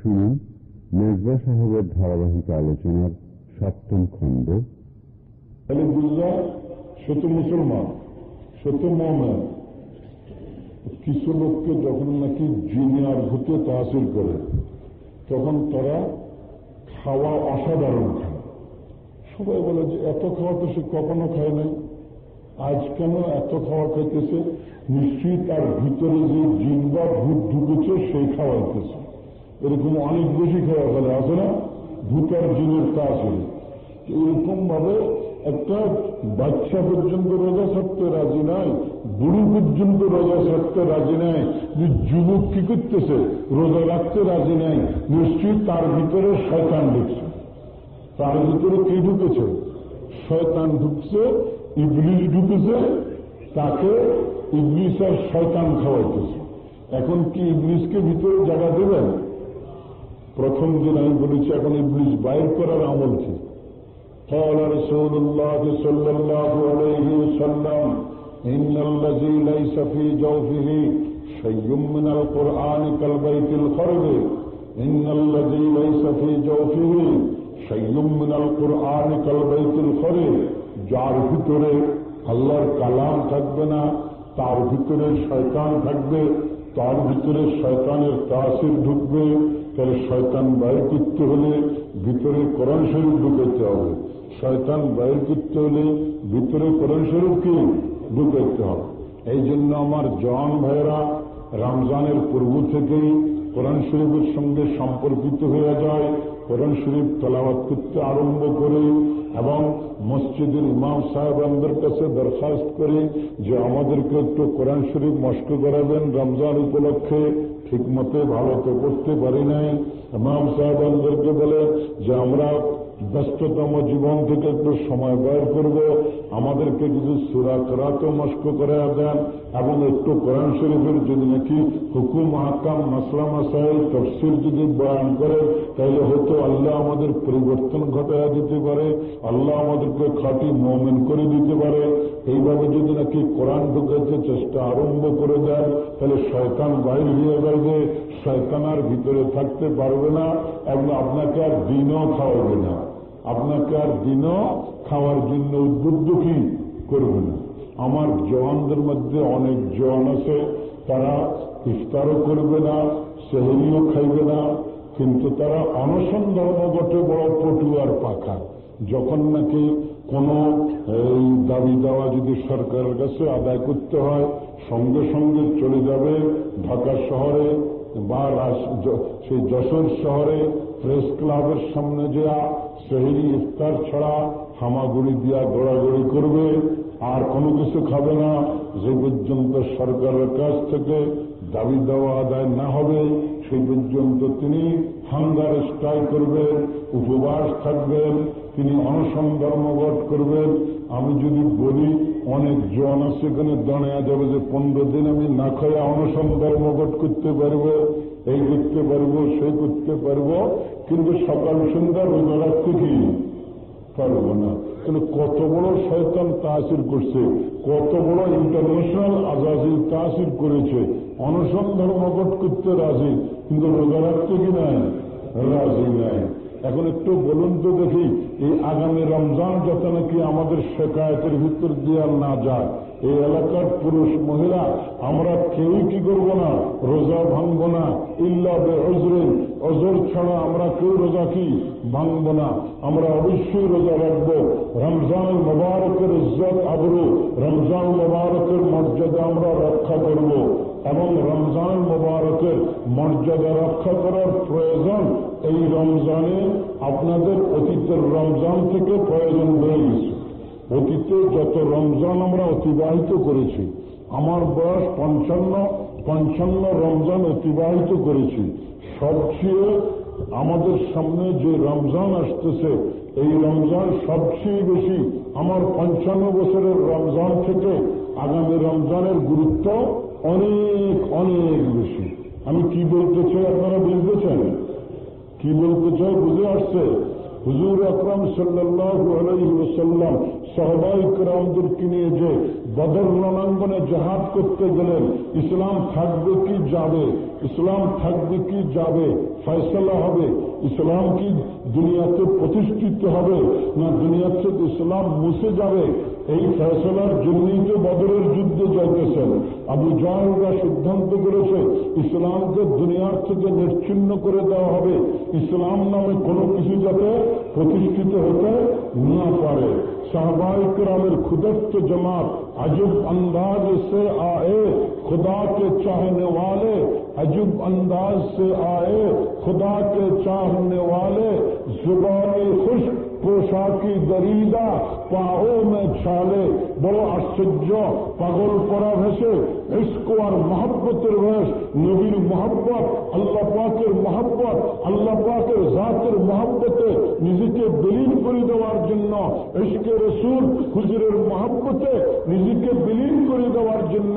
শুনুন মেজবা সাহেবের ধারাবাহিক আলোচনার সপ্তম খণ্ড। তাহলে বুঝলাম সে তো মুসলমান সে তো মমেন কিছু লোককে যখন নাকি জিনে আর ভূতে তাহাসিল করে, তখন তারা খাওয়া অসাধারণ খায়। সবাই বলে যে, এত খাওয়া তো সে কখনো খায় নাই। আজ কেন এত খাওয়া খাইতেছে? নিশ্চয়ই তার ভিতরে যে জিন বা ভূত ঢুকেছে, সেই খাওয়াইতেছে। এরকম অনেক বেশি খাওয়া ফেলে আছে না? ভূত আর জিনের তাসিল এরকম ভাবে একটা বাচ্চা পর্যন্ত রোজা থাকতে রাজি নাই, বুড়ি পর্যন্ত রোজা থাকতে রাজি নাই, যে যুবক কি করতেছে, রোজা রাখতে রাজি নাই, নিশ্চয়ই তার ভিতরে শয়তান ঢুকছে। তার ভিতরে কি ঢুকেছে? শয়তান ঢুকছে ইবলিশ ঢুকেছে, তাকে ইবলিশ আর শয়তান খাওয়াইতেছে। এখন কি ইবলিশকে ভিতরে জায়গা দেবেন? প্রথম দিন আমি বলেছি এখন ইবলিশ বাইর করার আমল কি قال رسول الله صلى الله عليه وسلم إن الذي ليس في جوفه شيء من القرآن كالبيت الخرب إن الذي ليس في جوفه شيء من القرآن كالبيت الخرب যার ভিতরে আল্লাহর কালাম থাকবে না তার ভিতরে শয়তান থাকবে তার ভিতরে শয়তানের তাসির ঢুকবে তাহলে শয়তান বাইর করতে হলে ভিতরে করণ স্বরূপ ঢুকাইতে হবে। শয়তান বাইর করতে হলে ভিতরে করণ স্বরূপকে ঢুকাইতে হবে। এই জন্য আমার জওয়ান ভাইয়েরা, রমজানের পূর্ব থেকেই কোরআন শরীফের সঙ্গে সম্পর্কিত হয়ে যায়। কোরআন শরীফ তলাবাত করতে আরম্ভ করে এবং মসজিদের ইমাম সাহেব আমাদের কাছে দরখাস্ত করি যে আমাদেরকে একটু কোরআন শরীফ মস্ক করাবেন, রমজান উপলক্ষে ঠিক মতো ভালো তো করতে পারি নাই। ইমাম সাহেব আমাদেরকে বলে যে, আমরা ব্যস্ততম জীবন থেকে একটু সময় ব্যয় করব আমাদেরকে কিছু সুরা করাতো মস্ক করে দেন এবং একটু কোরআন শরীফের যদি নাকি হুকুম হাকাম মাসলা, মাসাইল, তফসির যদি বয়ান করে তাহলে হয়তো আল্লাহ আমাদের পরিবর্তন ঘটাইয়া দিতে পারে, আল্লাহ আমাদেরকে খাঁটি মোমেন করে দিতে পারে। এইভাবে যদি নাকি কোরআন ঢুকাইতে চেষ্টা আরম্ভ করে দেন তাহলে শয়তান বাইর হয়ে যাবে শয়তান আর ভিতরে থাকতে পারবে না এবং আপনাকে আর দিনও খাওয়াবে না। আপনাকে আর দিনও খাওয়ার জন্য উদ্বুদ্ধ কি করবে না। আমার জওয়ানদের মধ্যে অনেক জওয়ান আছে, তারা ইফতারও করবে না, সেহরিও খাইবে না, কিন্তু তারা অনশন ধর্মগটে বড় পটু আর পাখা। যখন নাকি কোনো এই দাবি দেওয়া যদি সরকারের কাছে আদায় করতে হয়, সঙ্গে সঙ্গে চলে যাবে ঢাকা শহরে বা সেই যশোর শহরে প্রেস ক্লাবের সামনে যাওয়া সেহেরি ইফতার ছাড়া হামাগুড়ি দিয়া গোড়াগড়ি করবে, আর কোনো কিছু খাবে না। যে পর্যন্ত সরকারের কাছ থেকে দাবি দেওয়া আদায় না হবে সেই পর্যন্ত তিনি হাঙ্গার স্ট্রাইক করবেন, উপবাস থাকবেন, তিনি অনশন ধর্মঘট করবেন। আমি যদি বলি, অনেক জন আছে এখানে দাঁড়ায় যাবে যে পনেরো দিন আমি না খাই অনশন ধর্মঘট করতে পারব। এই করতে পারব সেই করতে পারব, কিন্তু সকাল সন্ধ্যা রোজা রাখতে কি পারব না। কিন্তু কত বড় শয়তান তাসির করছে, কত বড় ইন্টারন্যাশনাল আজাজিল তাসির করেছে। অনশন ধর্মঘট করতে রাজি, কিন্তু রোজা রাখতে কি নাই, রাজি নাই। এখন একটু বলুন তো দেখি, এই আগামী রমজান যাতে নাকি আমাদের শেখায়তের ভিতর দিয়ে না যায়। এই এলাকার পুরুষ মহিলা, আমরা কেউই কি করব না? রোজা ভাঙব না। ইল্লা বে অজরে ছাড়া আমরা কেউ রোজা কি? ভাঙব না। আমরা অবশ্যই রোজা রাখব। রমজান মোবারকের ইজ্জত আবরু রমজান মোবারকের মর্যাদা আমরা রক্ষা করব। এবং রমজান মোবারকের মর্যাদা রক্ষা করার প্রয়োজন এই রমজানে আপনাদের অতীতের রমজান থেকে প্রয়োজন হয়ে গেছে অতীতে যত রমজান আমরা অতিবাহিত করেছি, আমার বয়স পঞ্চান্ন পঞ্চান্ন রমজান অতিবাহিত করেছি, সবচেয়ে আমাদের সামনে যে রমজান আসতেছে, এই রমজান সবচেয়ে বেশি আমার পঞ্চান্ন বছরের রমজান থেকে আগামী রমজানের গুরুত্ব অনেক অনেক বেশি। আমি কি বলতে চাই আপনারা বুঝতে বুঝতেছেন কি বলতে চাই বুঝে আসছে? হুজুর আকরাম সাল্লাহ আলাইসাল্লাম সহবাই ক্রামদেরকে নিয়ে যে বদর রণাঙ্গনে জাহাজ করতে গেলেন ইসলাম থাকবে কি যাবে? ইসলাম থাকবে কি যাবে? ফয়সলা হবে? ইসলাম কি দুনিয়াতে প্রতিষ্ঠিত হবে? না দুনিয়াতে ইসলাম মুছে যাবে? এই ফয়সলার জন্যই তো বদরের যুদ্ধে যাইতেছেন। আবু জাহরা সিদ্ধান্ত করেছে, ইসলামকে দুনিয়ার থেকে নিশ্চিন্ন করে দেওয়া হবে। ইসলাম নামে কোনো কিছু যাতে প্রতিষ্ঠিত হতে না পারে। সাহবাহিক রামের ক্ষুদত্ত জমাত عجب انداز سے آئے خدا کے چاہنے والے، عجب انداز سے آئے خدا کے چاہنے والے زبان خوش پوشاکی دریدہ پاؤں میں چھالے بڑو آشچر پگل پڑا بھسے ইস্ক আর মহব্বতের ভেস নবীর মহব্বত, আল্লাহ পাকের মহব্বত, আল্লাহ পাকের জাতের মহব্বতে নিজেকে বিলীন করে দেওয়ার জন্য ইস্কে রসুল, হুজুরের মহব্বতে নিজেকে বিলীন করে দেওয়ার জন্য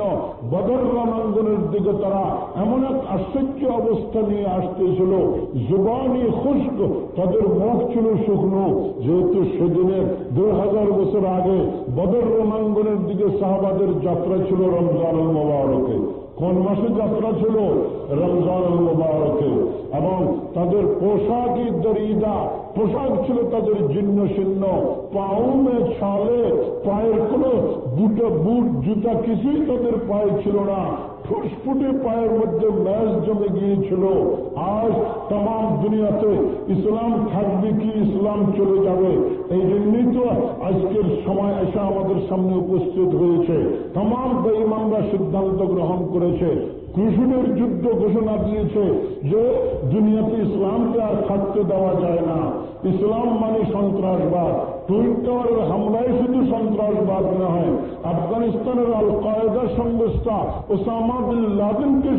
বদর রণাঙ্গনের দিকে তারা এমন এক আশ্চর্য অবস্থা নিয়ে আসতেছিল। জুবানি খুশক, তাদের মুখ ছিল শুকনো। যেহেতু সেদিনের দুই হাজার বছর আগে বদর রণাঙ্গনের দিকে সাহাবাদের যাত্রা ছিল রমজান মোবারকে, কোন মাসে যাত্রা ছিল? রমজান মোবারকে। এবং তাদের পোশাকই দরিদা। পোশাক ছিল তাদের জীর্ণ শীর্ণ। পাউনে ছালে পায়ের কোন দুটো বুট, জুতা কিছুই তাদের পায়ে ছিল না। ফুটফুটে পায়ের মধ্যে ম্যাচ জমে গিয়েছিল। আজ তাম দুনিয়াতে ইসলাম থাকবে কি ইসলাম চলে যাবে? এই জন্যই তো আজকের সময় এসে আমাদের সামনে উপস্থিত হয়েছে। তাম বেঈমানরা সিদ্ধান্ত গ্রহণ করেছে। কৃষণের যুদ্ধ ঘোষণা দিয়েছে যে দুনিয়াতে ইসলামকে আর থাকতে দেওয়া যায় না। ইসলাম মানে সন্ত্রাসবাদ। টুইন টাওয়ারের হামলায় শুধু সন্ত্রাসবাদ নয়, আফগানিস্তানের আল কায়দা সংস্থা ওসামা বিন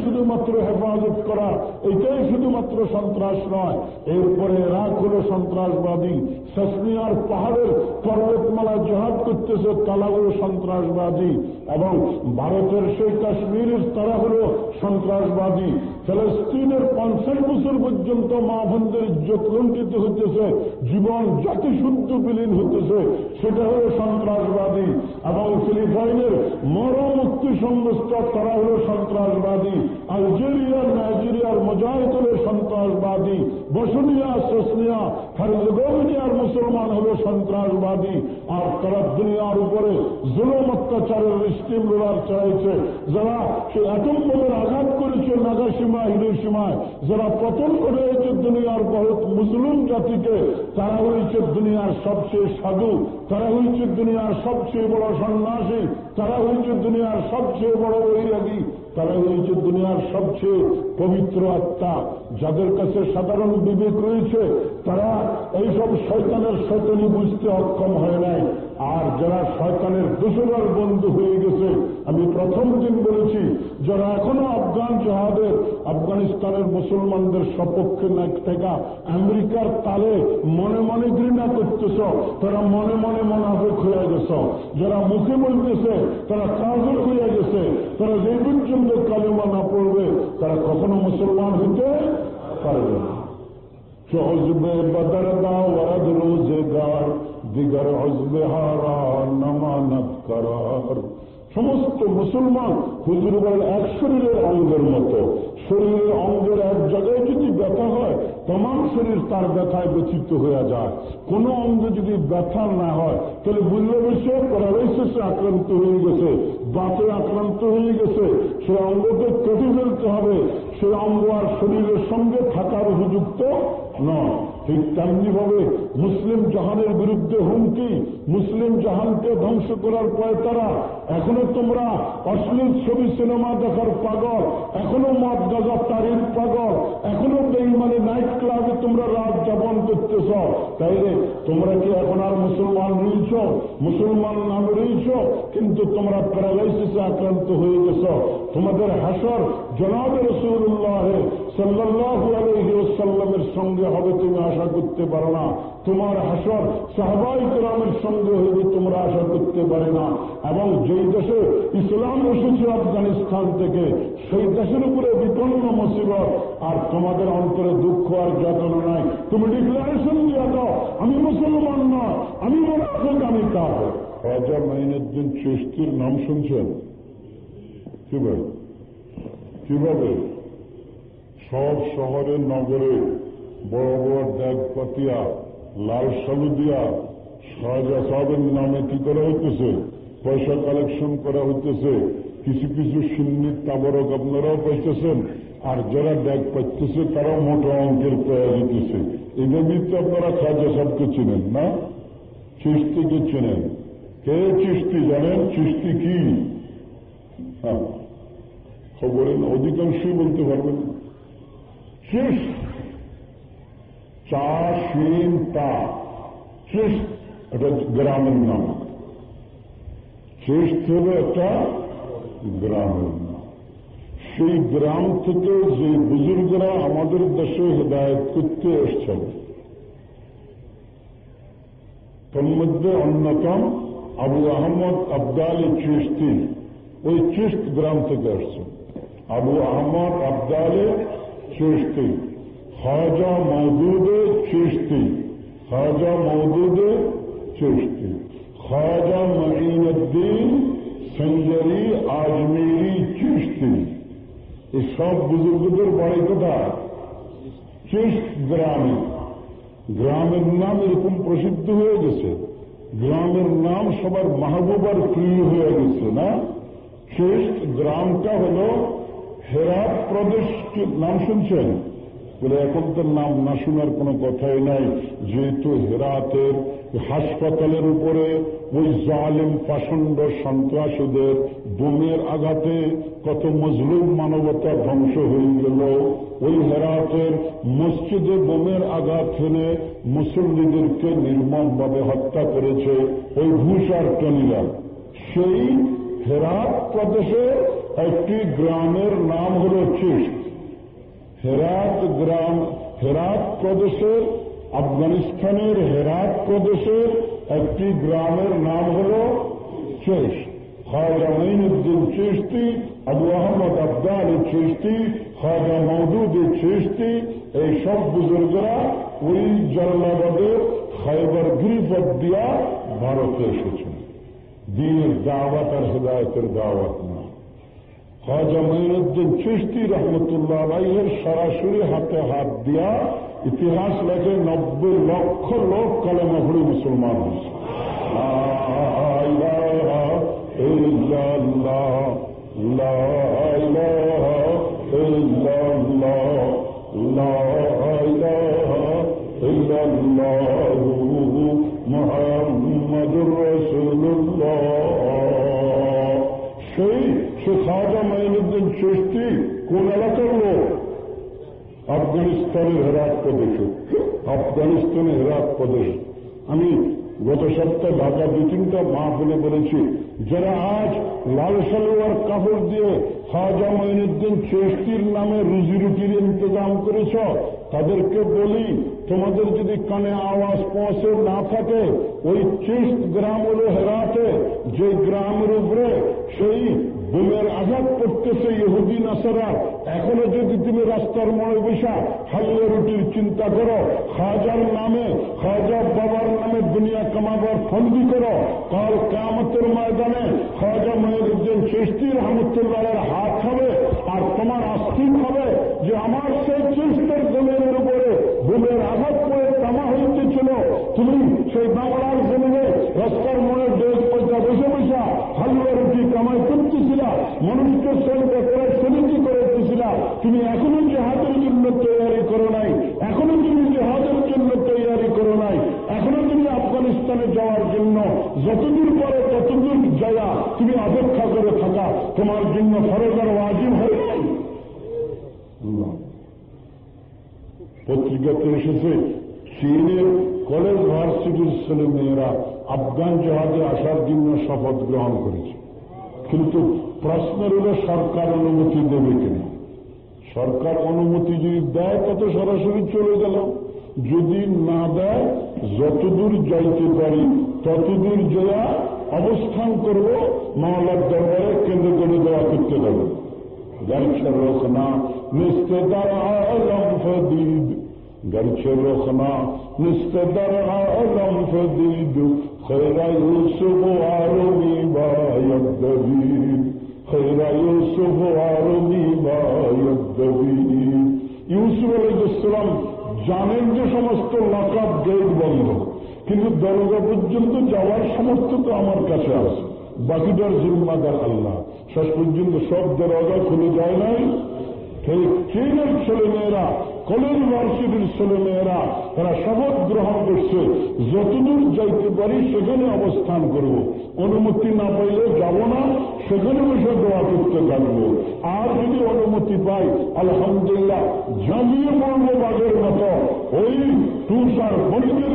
শুধুমাত্র হেফাজত করা, এটাই শুধুমাত্র সন্ত্রাস নয়। এরপরে এরাক হল সন্ত্রাসবাদী। সসমিয়ার পাহাড়ের পর্বতমালা জহাদ করতেছে তারা হল সন্ত্রাসবাদী এবং ভারতের সেই কাশ্মীরের তারা হল সন্ত্রাসবাদী। ফিলিস্তিনের পঞ্চাশ বছর পর্যন্ত মা বোনদের ইজ্জত লঙ্কিত হতেছে জীবন জাতি শুদ্ধ বিলীন হতেছে সেটা হল সন্ত্রাসবাদী। এবং ফিলিপাইনের মরমুক্তি সংস্থা তারা হল সন্ত্রাসবাদী। আলজেরিয়ার, নাইজেরিয়ার মুজাহিদুলের সন্ত্রাসবাদী। বসনিয়া, সসনিয়া হারজগোভিনিয়ার মুসলমান হল সন্ত্রাসবাদী। আর তারা দুনিয়ার উপরে জুলম, অত্যাচারের স্টিম রোলার চাইছে যারা সে অ্যাটম বোমের আঘাত করেছে নাগাসীমা, হিরোসীমায়, যারা পতন করেছে দুনিয়ার বহুত মুসলিম জাতিকে, তারা হয়েছে দুনিয়ার সবচেয়ে সাধু তারা হয়েছে দুনিয়ার সবচেয়ে বড় সন্ন্যাসী তারা হয়েছে দুনিয়ার সবচেয়ে বড় বৈরাগী তারা হয়েছে দুনিয়ার সবচেয়ে পবিত্র আত্মা। যাদের কাছে সাধারণ বিবেক রয়েছে, তারা এইসব শৈতানের শৈতনী বুঝতে অক্ষম হয় নাই। আর যারা শয়তানের দুশোবার বন্ধু হয়ে গেছে, আমি প্রথম দিন বলেছি, যারা এখনও আফগান জাহাদের, আফগানিস্তানের মুসলমানদের সপক্ষে থেকে আমেরিকার তালে মনে মনে ঘৃণা করতেছ, তারা মনে মনে মনাফেক হয়ে গেছ। যারা মুখে বলতেছে, তারা কাজল হয়ে গেছে। তারা যে পর্যন্ত কালেমা না পড়বে, তারা কখনো মুসলমান হইতে পারবে না। চজবে বদরদা ওয়াদ রোজগার। দিগর হজবে সমস্ত মুসলমান হুজুর এক শরীরের অঙ্গের মতো। শরীরের অঙ্গের এক জায়গায় যদি ব্যথা হয়, তমাম শরীর তার ব্যথায় ব্যথিত হয়ে যায়। কোনো অঙ্গ যদি ব্যথা না হয়, তাহলে বুঝলে বসে প্যারালাইসিসে আক্রান্ত হয়ে গেছে বাতে আক্রান্ত হয়ে গেছে। সে অঙ্গকে কেটে ফেলতে হবে। সে অঙ্গ আর শরীরের সঙ্গে থাকার উপযুক্ত নয়। ঠিক তেমনি ভাবে মুসলিম জাহানের বিরুদ্ধে হুমকি, মুসলিম জাহানকে ধ্বংস করার পরে তারা এখনও তোমরা অশ্লীল ছবি সিনেমা দেখার পাগল, এখনও মদ গাজা তারির পাগল, এখনও বেইমানে নাইট ক্লাবে তোমরা রাত যাপন করতেছ। তাইলে তোমরা কি এখন আর মুসলমান রয়েছ? মুসলমান নাম রয়েছ, কিন্তু তোমরা প্যারালাইসিসে আক্রান্ত হয়ে গেছ। তোমাদের হাসর জনাবে রসুল্লাহ সাল্লাহ আলহি ওসাল্লামের সঙ্গে হবে, তুমি আশা করতে পারো না। তোমার হাসর সাহবাই গ্রামের সঙ্গে হইবে, তোমরা আশা করতে পারে না। এবং যেই দেশে ইসলাম এসেছে আফগানিস্তান থেকে, সেই দেশের উপরে বিপন্ন মুসিবত। আর তোমাদের অন্তরে দুঃখ আর যাতনা নাই। তুমি ডিক্লারেশন দিয়ে দাও, আমি মুসলমান না, আমি মনে আমি কাজ খাজা মাইনুদ্দিন চিস্তির নাম শুনছেন? কীভাবে কীভাবে সব শহরের নগরে বড় বড় ড্যাগ পাতিয়া, লাল সালু দিয়া শাহজা সাহেবের নামে কি করা হইতেছে? পয়সা কালেকশন করা হইতেছে। কিছু কিছু সিন্নির তাবরক আপনারাও পাইতেছেন। আর যারা ড্যাগ পাইতেছে, তারাও মোটা অঙ্কের পেয়ে দিতেছে। এভাবেই তো আপনারা খাজা সাহেবকে চেনেন, না? চিস্তিকে চেনেন। কে চিস্তি জানেন? চিস্তি কি? হ্যাঁ। খবরের অধিকাংশই বলতে পারবেন। চিস চা শিন তা। চিস এটা গ্রামের নাম। চিস হল একটা গ্রামের নাম। সেই গ্রাম থেকে যে বুজুর্গরা আমাদের দেশে হেদায়ত করতে এসছেন, তোর মধ্যে অন্যতম আবু আহমদ আবদাল চিস্তি ওই চিস্ত গ্রাম থেকে আসছেন আবু আহমদ আবদালে চিস্তি, খাজা মৌদুদে চিস্তি, খাজা মৌদুদে চিস্তি। খাজা মঈনুদ্দিন সঞ্জরি আজমেরি চিস্তি। এই সব বুজুর্গদের বাড়ি কোথায়? চিস্ত গ্রামে। গ্রামের নাম এরকম প্রসিদ্ধ হয়ে গেছে। গ্রামের নাম সবার মাহবুবার প্রিয় হয়ে গেছে, না? শেষ গ্রামটা হল হেরাত প্রদেশ নাম শুনছেন? বলে এখন তো নাম না শোনার কোনো কথাই নাই। যেহেতু হেরাতের হাসপাতালের উপরে ওই জালিম পাষণ্ড সন্ত্রাসীদের বোমের আঘাতে কত মজলুম মানবতা ধ্বংস হয়ে গেল। ওই হেরাতের মসজিদে বোমের আঘাত হেনে মুসল্লিদেরকে নির্মমভাবে হত্যা করেছে ওই ভূষার টনিরা। সেই হেরাত প্রদেশে একটি গ্রামের নাম হল চিস্ট হেরাত গ্রাম, হেরাত প্রদেশের আফগানিস্তানের হেরাত প্রদেশের একটি গ্রামের নাম হল চেশ খাজা মঈনুদ্দিন চিস্তি আবু আহমদ আবদাল চিস্তি খাজা মৌদুদ চিস্তি এই সব বুজুর্গরা ওই জল্লাবাদের খাইবার গিরিপথ দিয়া ভারতে এসেছেন দিনের দাওয়াত আর হেদায়তের দাওয়াত না। খাজা মঈনুদ্দিন চিস্তি রহমতুল্লাহ আলাইয়ের সরাসরি হাতে হাত দিয়া ইতিহাস লেখে নব্বই লক্ষ লোক কালেমা ভরে মুসলমান হয়েছে। সেই সে খাজা মাইনুদ্দিন চিস্তি কোন এলাকার লোক? আফগানিস্তানের হেরাত প্রদেশে। আফগানিস্তানের হেরাত প্রদেশ। আমি গত সপ্তাহে ঢাকা দু তিনটা মা বলে বলেছি যারা আজ লাল সালোয়ার কাপড় দিয়ে খাজা মঈনুদ্দিন চেষ্টির নামে রুজি রুটির ইন্তজাম করেছ, তাদেরকে বলি তোমাদের যদি কানে আওয়াজ পৌঁছে না থাকে, ওই চেষ্ট গ্রাম হল হেরাতে, যে গ্রামের উপরে সেই বোমের আঘাত করতেছে ইহুদি নাসারা। এখনও যদি তুমি রাস্তার মোড়ে বসা, হালুয়া রুটির চিন্তা করো, খাজার নামে, খাজা বাবার নামে দুনিয়া কামাবার ফন্দি করো, কাল কামতের ময়দানে খাজা মহিউদ্দিন চিস্তি রহমতুল্লাহের হাত হবে, আর তোমার আস্থির হবে যে আমার সেই চিস্তের জমিনের উপরে বোমের আঘাত করে তামা হইতেছিল তুমি সেই বাংলার জমিনে রাস্তার মোড়ে ডেট পয়সা বসে বসা হালুয়া রুটি কামাই করতেছিলা মানুষকে সঙ্গে করে সমিতি করতেছিলা। তুমি এখনও জেহাদের জন্য তৈরি করো নাই, এখনও তুমি জেহাদের জন্য তৈরি করো নাই, এখনও তুমি আফগানিস্তানে যাওয়ার জন্য যতদূর পরে ততদূর যাওয়া তুমি অপেক্ষা করে থাকা। তোমার জন্য ফরজার ওয়াজিব হয়ে নাই পত্রিকাতে এসেছে চীনের কলেজ ভার্সিটির ছেলে মেয়েরা আফগান জাহাজে আসার জন্য শপথ গ্রহণ করেছে। কিন্তু প্রশ্নের হল সরকার অনুমতি দেবে কিনা? সরকার অনুমতি যদি দেয় তত সরাসরি চলে গেল? যদি না দেয়, যতদূর যাইতে পারি, ততদূর যাওয়া অবস্থান করব মামলার দরবারে কেন্দ্র করে দেওয়া করতে দেব গাড়ি সরস না নিস্তেদার আলম ফদিদ। گرچه رخنا نست در عالم فدید خير يوسف وارمي ما يبدبي خير يوسف وارمي ما يبدبي ইউসুফ আলাইসালাম জানেন যে সমস্ত লাকাব গেট বন্ধ কিন্তু দরজা পর্যন্ত যাওয়ার সমস্ত তো আমার কাছে আছে বাকিটার জিম্মাদার আল্লাহ শেষ পর্যন্ত সব দরজা খুলে যায় নাই ট্রেনের ছেলে মেয়েরা কলেজ ইউনিভার্সিটির ছেলে মেয়েরা, তারা শপথ গ্রহণ করছে, যতদূর যাইতে পারি সেখানে অবস্থান করব। অনুমতি না পাইলে যাব না, সেখানে বসে দোয়া করতে থাকব। আর যদি অনুমতি পাই, আলহামদুলিল্লাহ, জামিয়ে পড়ব বাঘের মতো। ওই তুষার বণিকের,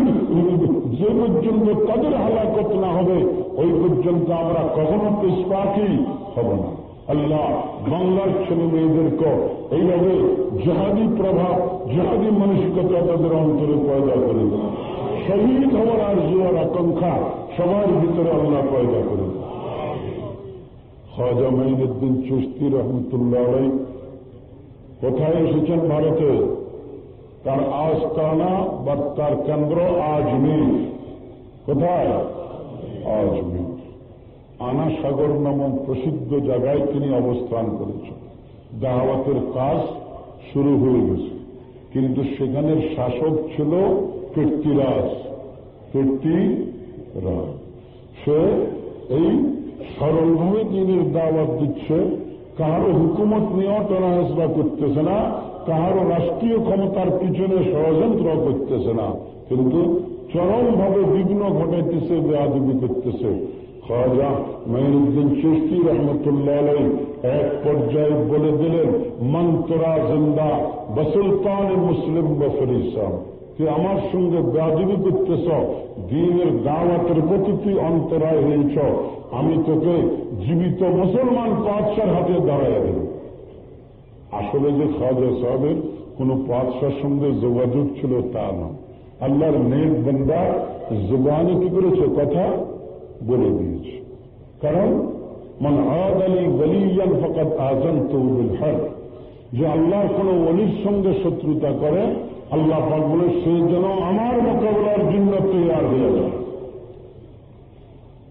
যে পর্যন্ত তাদের হালাকত না হবে, ওই পর্যন্ত আমরা কখনো পেশপাকি হব না। আল্লাহ বাংলার ছেলে মেয়েদেরকে এইভাবে জাহাদি প্রভাব, জাহাদি মানসিকতা তাদের অন্তরে পয়দা করে শহীদ হওয়ার আর জোয়ার আকাঙ্ক্ষা সবার ভিতরে আল্লাহ পয়দা করে খাজা মঈনুদ্দিন চুস্তি রহমতুল্লাহ কোথায় এসেছেন ভারতে? তার আস্তানা বা তার কেন্দ্র আজমির। কোথায়? আজমির। আনা সাগর নামক প্রসিদ্ধ জায়গায় তিনি অবস্থান করেছেন। দাওয়াতের কাজ শুরু হয়ে গেছে। কিন্তু সেখানের শাসক ছিল কীর্তিরাজ কীর্তিরাজ সে এই সরলভাবে দিনের দাওয়াত দিচ্ছে, কাহারও হুকুমত নিয়েও টনাহেসরা করতেছে না, কাহারও রাষ্ট্রীয় ক্ষমতার পিছনে ষড়যন্ত্র করতেছে না। কিন্তু চরমভাবে বিঘ্ন ঘটাইতেছে বেআবি করতেছে। খাজা মঈনুদ্দিন চিস্তি রহমতুল্লাহ এক পর্যায়ে বলে দিলেন মন্তরা জিন্দা, বসুলতান মুসলিম বফর ইসলাম তুই আমার সঙ্গে ব্যাজবি করতেছ, দিনের দাওয়াতের প্রতি তুই অন্তরায় হয়েছ, আমি তোকে জীবিত মুসলমান পাঁচশার হাতে দাঁড়ায় দেব। আসলে যে খাজা সাহেবের কোন পাঁচশার সঙ্গে যোগাযোগ ছিল তা না। আল্লাহর নেক বন্দা জুবানে কি করেছে? কথা বলে দিয়েছে। কারণ মান আদ আলী বলিয়ান ফকাত আজন তৌবুল হর যে আল্লাহর কোন অলির সঙ্গে শত্রুতা করে আল্লাহ পাক বলে সে যেন আমার মোকাবেলার জন্য তৈয়ার হয়ে যায়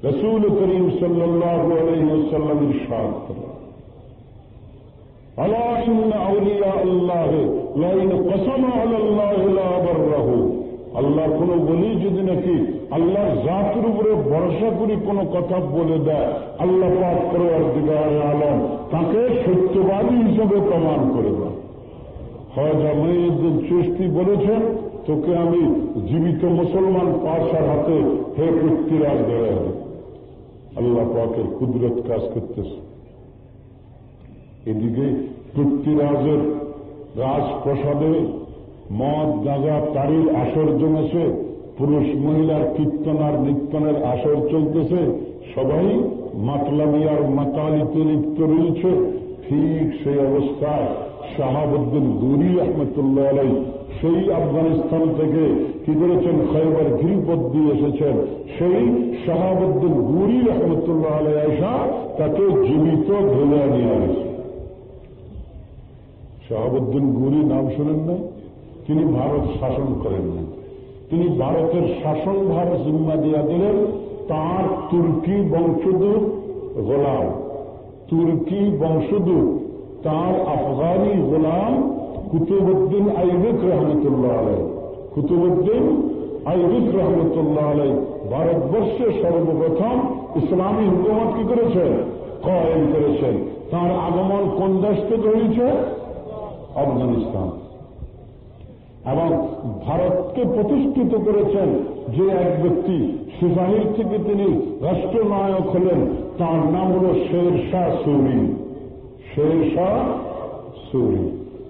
রসুল করিম সাল্লাহ আলহিসাল্লাম ইরশাদ করে আলা ইন্না আউলিয়া আল্লাহ লাইন কসম আল্লাহ লা বাররাহু আল্লাহ কোন বলি যদি নাকি আল্লাহ জাতের উপরে ভরসা করে কোনো কথা বলে দেয়। আল্লাহ পাক করার দিগার আলম, তাকে সত্যবাদী হিসেবে প্রমাণ করে দেয় খাজা মঈনুদ্দিন চিস্তি বলেছেন, তোকে আমি জীবিত মুসলমান পাশার হাতে হে পৃথ্বীরাজ দেওয়া আল্লাহ পাকের কুদরত কাজ করতেছে। এদিকে পৃথ্বীরাজের রাজপ্রসাদে মদ, গাঁজা, তারির আসর জমেছে। পুরুষ মহিলার কীর্তন আর নিত্যনের আসর চলতেছে। সবাই মাতলামি আর মাতালিতে লিপ্ত রয়েছে। ঠিক সেই অবস্থায় শাহাবুদ্দিন গুরি আহমদুল্লাহ আলাই সেই আফগানিস্তান থেকে কি করেছেন? খৈবার গিরিপথ দিয়ে এসেছেন। সেই শাহাবুদ্দিন গুরি রহমতুল্লাহ আলাই আয়সা তাকে জীবিত ধরে নিয়ে আসে শাহাবুদ্দিন গুরি নাম শোনেন না তিনি ভারত শাসন করেন না তিনি ভারতের শাসনভার জিম্মা দিয়া দিলেন, তাঁর তুর্কি বংশদূত গোলাম। তুর্কি বংশদূত তাঁর আফগানি গোলাম কুতুবুদ্দিন আইবিক রহমতুল্লাহ আলাই কুতুবুদ্দিন আইবিক রহমতুল্লাহ আলাই ভারতবর্ষে সর্বপ্রথম ইসলামী হুকুমত কি করেছেন কয়েম করেছেন তার আগমন কোন দেশ থেকে হয়েছে? আফগানিস্তান। এবং ভারতকে প্রতিষ্ঠিত করেছেন যে এক ব্যক্তি সিপাহীর থেকে তিনি রাষ্ট্রনায়ক হলেন, তার নাম হল শের শাহ সৌরি। শের শাহ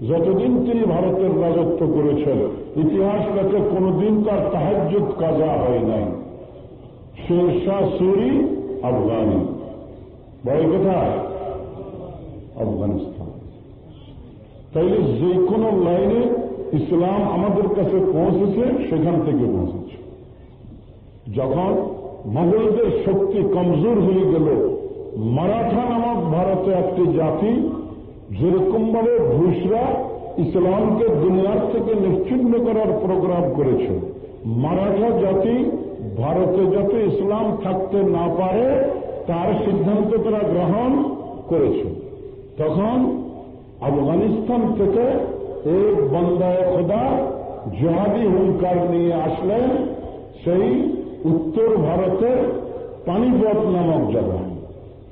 যতদিন তিনি ভারতের রাজত্ব করেছেন, ইতিহাস কাছে কোনদিন তার তাহাজ্জুদ কাজা হয় নাই। শের শাহ সৌরি, আফগানি। বড় কোথায় আফগানিস্তান। তাইলে যে কোনো লাইনে ইসলাম আমাদের কাছে পৌঁছেছে, সেখান থেকে পৌঁছেছে। যখন মোগলদের শক্তি কমজোর হয়ে গেল, মারাঠা নামক ভারতে একটি জাতি যেরকমভাবে ভুসরা ইসলামকে দুনিয়ার থেকে নিশ্চিন্ন করার প্রোগ্রাম করেছে, মারাঠা জাতি, ভারতে যাতে ইসলাম থাকতে না পারে, তার সিদ্ধান্ত তারা গ্রহণ করেছে। তখন আফগানিস্তান থেকে এক বন্দায় খোদা, জহাদি হুঙ্কার নিয়ে আসলেন সেই উত্তর ভারতের পানিপথ নামক জায়গায়।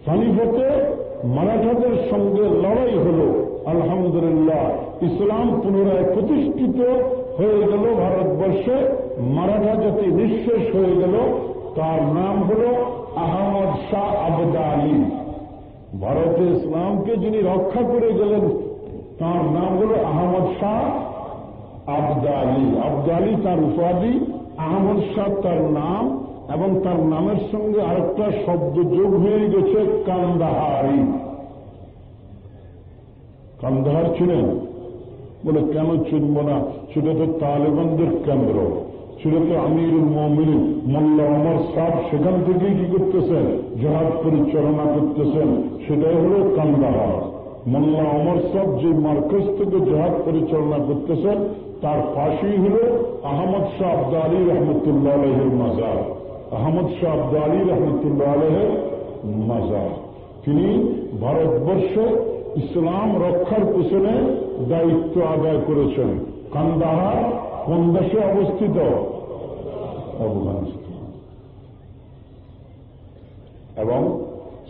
পানিপথে মারাঠাদের সঙ্গে লড়াই হল, আলহামদুলিল্লাহ। ইসলাম পুনরায় প্রতিষ্ঠিত হয়ে গেল ভারতবর্ষে, মারাঠা জাতি নিঃশেষ হয়ে গেল। তার নাম হল আহমদ শাহ আবদা আলী ভারতে ইসলামকে যিনি রক্ষা করে গেলেন তার নাম হল আহমদ শাহ আবদা আলী আবদা আলী তার উপাধি, আহমদ শাহ তার নাম, এবং তার নামের সঙ্গে আরেকটা শব্দ যোগ হয়ে গেছে, কান্দাহারি। কান্দাহার ছিলেন? বলে, কেন চিনব না? সেটা তো তালেবানদের কেন্দ্র। সেটা তো আমিরুল মমিন মোল্লা অমর সাহ সেখান থেকেই কি করতেছেন? জাহাজ পরিচালনা করতেছেন। সেটাই হল কান্দাহার। মোল্লা অমর সাহ যে মার্কেজ থেকে জাহাজ পরিচালনা করতেছেন, তার পাশেই হল আহমদ শাহ আবদারি রহমতুল্লাহ আলহের মাজার। আহমদ শাহ আবদারি রহমতুল্লাহ আলহের মাজার। তিনি ভারতবর্ষে ইসলাম রক্ষার পেছনে দায়িত্ব আদায় করেছেন। কান্দাহার কোন দেশে অবস্থিত? আফগানিস্তান। এবং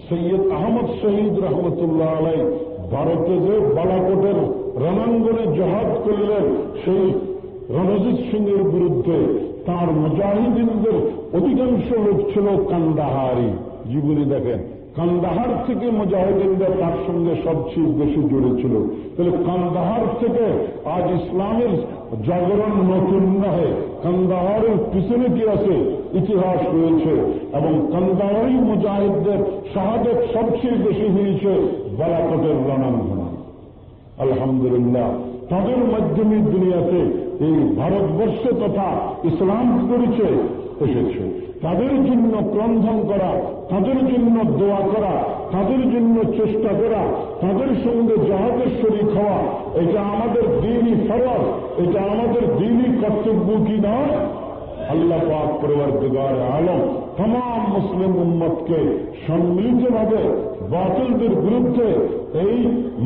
সৈয়দ আহমদ শহীদ রহমতুল্লাহ আলাই ভারতে যে বালাকোটের রণাঙ্গনে জাহাজ করলেন সেই রণজিৎ সিংয়ের বিরুদ্ধে। তার মুজাহিদিনদের অধিকাংশ লোক ছিল কান্দাহারি। জীবনী দেখেন, কান্দাহার থেকে মুজাহিদিনরা তার সঙ্গে সবচেয়ে বেশি জুড়েছিল তাহলে কান্দাহার থেকে আজ ইসলামের জাগরণ নতুন নহে। কান্দাহারের পিছনে কি আছে? ইতিহাস রয়েছে। এবং কান্দাহারি মুজাহিদদের শাহাদত সবচেয়ে বেশি হয়েছে। বালাকটের রণাঙ্গনা। আলহামদুলিল্লাহ। তাদের মাধ্যমে দুনিয়াতে এই ভারতবর্ষে তথা ইসলাম করেছে এসেছে। তাদের জন্য ক্রন্ধন করা, তাদের জন্য দোয়া করা, তাদের জন্য চেষ্টা করা, তাদের সঙ্গে জাহাজের শরীর হওয়া, এটা আমাদের দিনই ফরজ, এটা আমাদের দিনই কর্তব্য কি নয় আল্লাহ পাক পরিবার আলম তাম মুসলিম উম্মতকে সম্মিলিতভাবে বাতিলদের বিরুদ্ধে, এই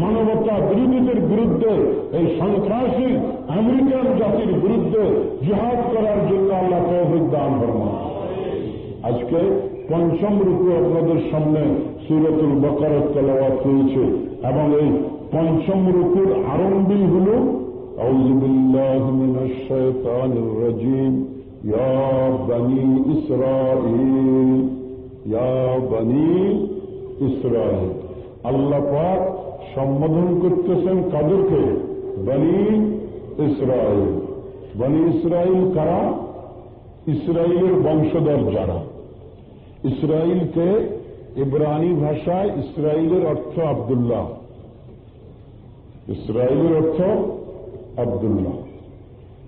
মানবতা বিরোধীদের বিরুদ্ধে, এই সন্ত্রাসী আমেরিকান জাতির বিরুদ্ধে জিহাদ করার জন্য আল্লাহ তৌফিক দান ফরমান আজকে পঞ্চম রূপে আপনাদের সামনে সুরতুল বকারত তেলাওয়াত হয়েছে এবং এই পঞ্চম রূপের আরম্ভই হল ইসরাইল ইয়া বনি ইসরাইল আল্লাহ পাক সম্বোধন করতেছেন কাদেরকে? বনি ইসরাইল বনি ইসরাইল কারা? ইসরায়েলের বংশধর যারা? ইসরায়েলকে ইব্রানি ভাষায় ইসরায়েলের অর্থ আবদুল্লাহ। ইসরায়েলের অর্থ আবদুল্লাহ।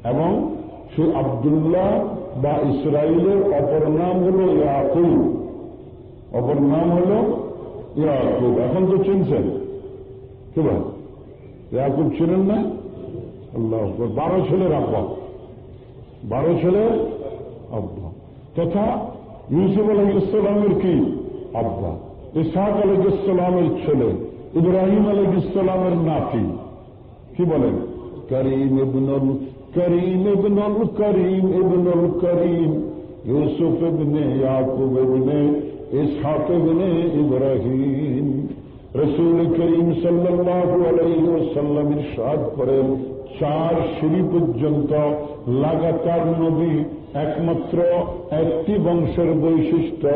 এবং সেই আবদুল্লাহ বা ইসরায়েলের অপর নাম হল ইয়াকুব। অপর নাম হল ইয়াকুব, এখন তো চিনছেন। কি ভাই ইয়াকুব ছিলেন না? আল্লাহ বারো ছেলের আব্বা। বারো ছেলের আব্বা। তথা ইউসুফ আলহিসামের কি আব্বা? ইসাক আলহিসামের ছেলে। ইব্রাহিম আলহিসামের নাতি। কি বলেন? করিম ইবনুল করিম ইবনুল করিম ইবনুল করিম। ইউসুফ ইবনে ইয়াকুব ইবনে ইসহাক ইবনে ইব্রাহিম রসুল করিম সাল্লাল্লাহু আলাইহি ওয়াসাল্লাম ইরশাদ করেন চার সিঁড়ি পর্যন্ত লাগাতার নবী একমাত্র একটি বংশের বৈশিষ্ট্য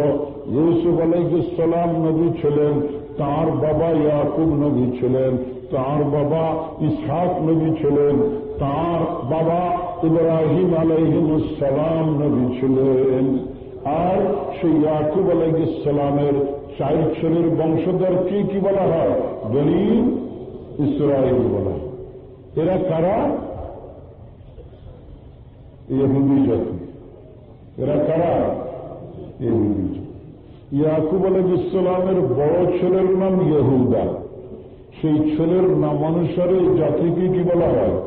ইউসুফ আলাইসালাম নবী ছিলেন তার বাবা ইয়াকুব নবী ছিলেন তার বাবা ইসহাক নবী ছিলেন তার বাবা ইব্রাহিম আলাইহিমসালাম নবী ছিলেন আর সেই ইয়াকুব আলাইসালামের চার ছেলের বংশধর কি বলা হয়? বনি ইসরায়েল বলা এরা কারা? ইহুদি জাতি। এরা কারা? ইহুদি ইয়াকুব আলহিসামের বড় ছেলের নাম ইহুদা। সেই ছেলের নাম অনুসারে জাতিকে কি বলা হয়?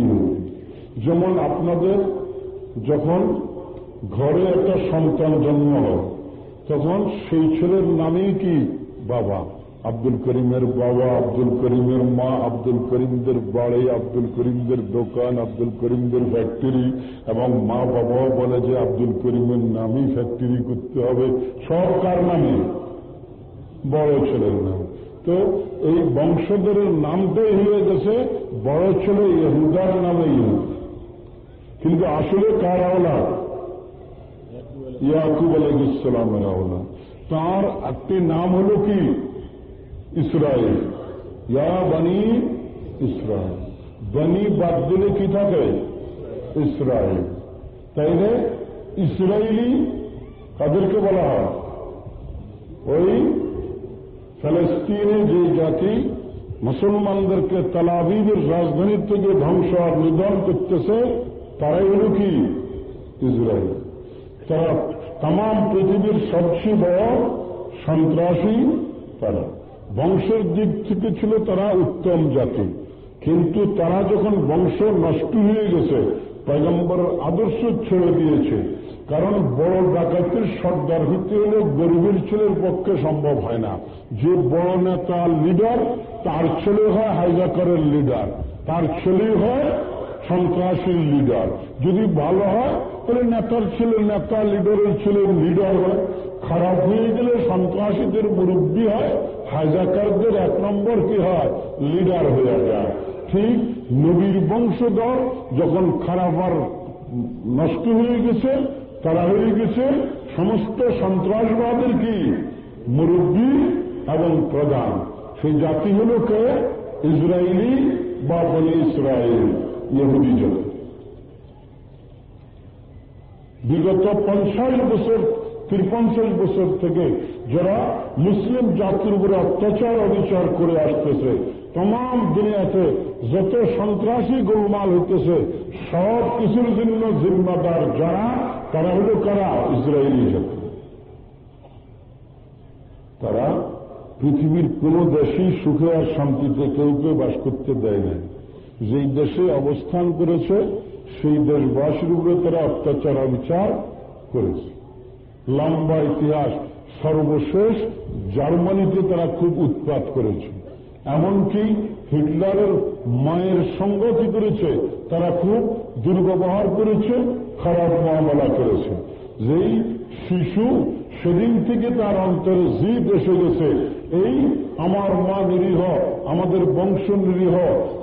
ইহুদি। যেমন আপনাদের যখন ঘরে একটা সন্তান জন্ম তখন সেই ছেলের নামেই কি বাবা? আব্দুল করিমের বাবা, আব্দুল করিমের মা, আব্দুল করিমদের বাড়ি, আব্দুল করিমদের দোকান, আব্দুল করিমদের ফ্যাক্টরি এবং মা বাবাও বলে যে আব্দুল করিমের নামই ফ্যাক্টরি করতে হবে। সব কার নামে? বড় ছেলের নাম। তো এই বংশধরের নামটাই হয়ে গেছে বড় ছেলে ইহুদার নামে ইহুদ। কিন্তু আসলে কার আওলা ইয়াকুব আলাইসালামের আওলা তার একটি নাম হল কি ইসরায়েল ইয়া বনি ইসরায়েল বনি বাদ দিলে কি থাকে ইসরায়েল তাইলে ইসরায়েলি কাদেরকে বলা হয় ওই ফলস্তিনে যে জাতি মুসলমানদেরকে তালাবিবের রাজধানীর থেকে ধ্বংস আর নিধন করতেছে তারাই হল কি ইসরায়েল তারা তাম পৃথিবীর সবচেয়ে বড় সন্ত্রাসী তারা। বংশের দিক থেকে ছিল তারা উত্তম জাতি। কিন্তু তারা যখন বংশ নষ্ট হয়ে গেছে, পয়গম্বর আদর্শ ছেড়ে দিয়েছে। কারণ বড় ডাকাতির সর্দার হইতে হলে গরিবের ছেলের পক্ষে সম্ভব হয় না। যে বড় নেতা লিডার, তার ছেলে হয় হাইজাকারের লিডার। তার ছেলে হয় সন্ত্রাসীর লিডার। যদি ভালো হয় তাহলে নেতার ছেলে নেতা লিডারের ছেলে, লিডার হয়। খারাপ হয়ে গেলে সন্ত্রাসীদের মুরব্বী হয় হাইজাকারদের এক নম্বর কি হয়? লিডার হয়ে যায়। ঠিক নবীর বংশধর যখন খারাপ আর নষ্ট হয়ে গেছে, তারা হয়ে গেছে, সমস্ত সন্ত্রাসবাদের কি? মুরব্বী এবং প্রধান। সেই জাতি হল কে? ইসরায়েলি বা বলে ইসরায়েল ইহুদি জাতি বিগত পঞ্চাশ বছর, ত্রিপঞ্চাশ বছর থেকে যারা মুসলিম জাতির উপরে অত্যাচার, অবিচার করে আসতেছে, তমাম দুনিয়াতে যত সন্ত্রাসী গোলমাল হইতেছে, সব কিছুর জন্য জিম্মাদার যারা, তারা হল কারা? ইসরায়েলি জাতি। তারা পৃথিবীর কোন দেশেই সুখে আর শান্তিতে কেউ কেউ বাস করতে দেয় না যেই দেশে অবস্থান করেছে সেই দেশবাসীর উপরে তারা অত্যাচার অবিচার করেছে। লম্বা ইতিহাস, সর্বশেষ জার্মানিতে তারা খুব উৎপাত করেছে। এমনকি হিটলারের মায়ের সঙ্গ কি করেছে, তারা খুব দুর্ব্যবহার করেছে, খারাপ মহামলা করেছে। যেই শিশু সেদিন থেকে তার অন্তরে জিদ এসে গেছে, এই আমার মা নিরীহ, আমাদের বংশ নিরীহ,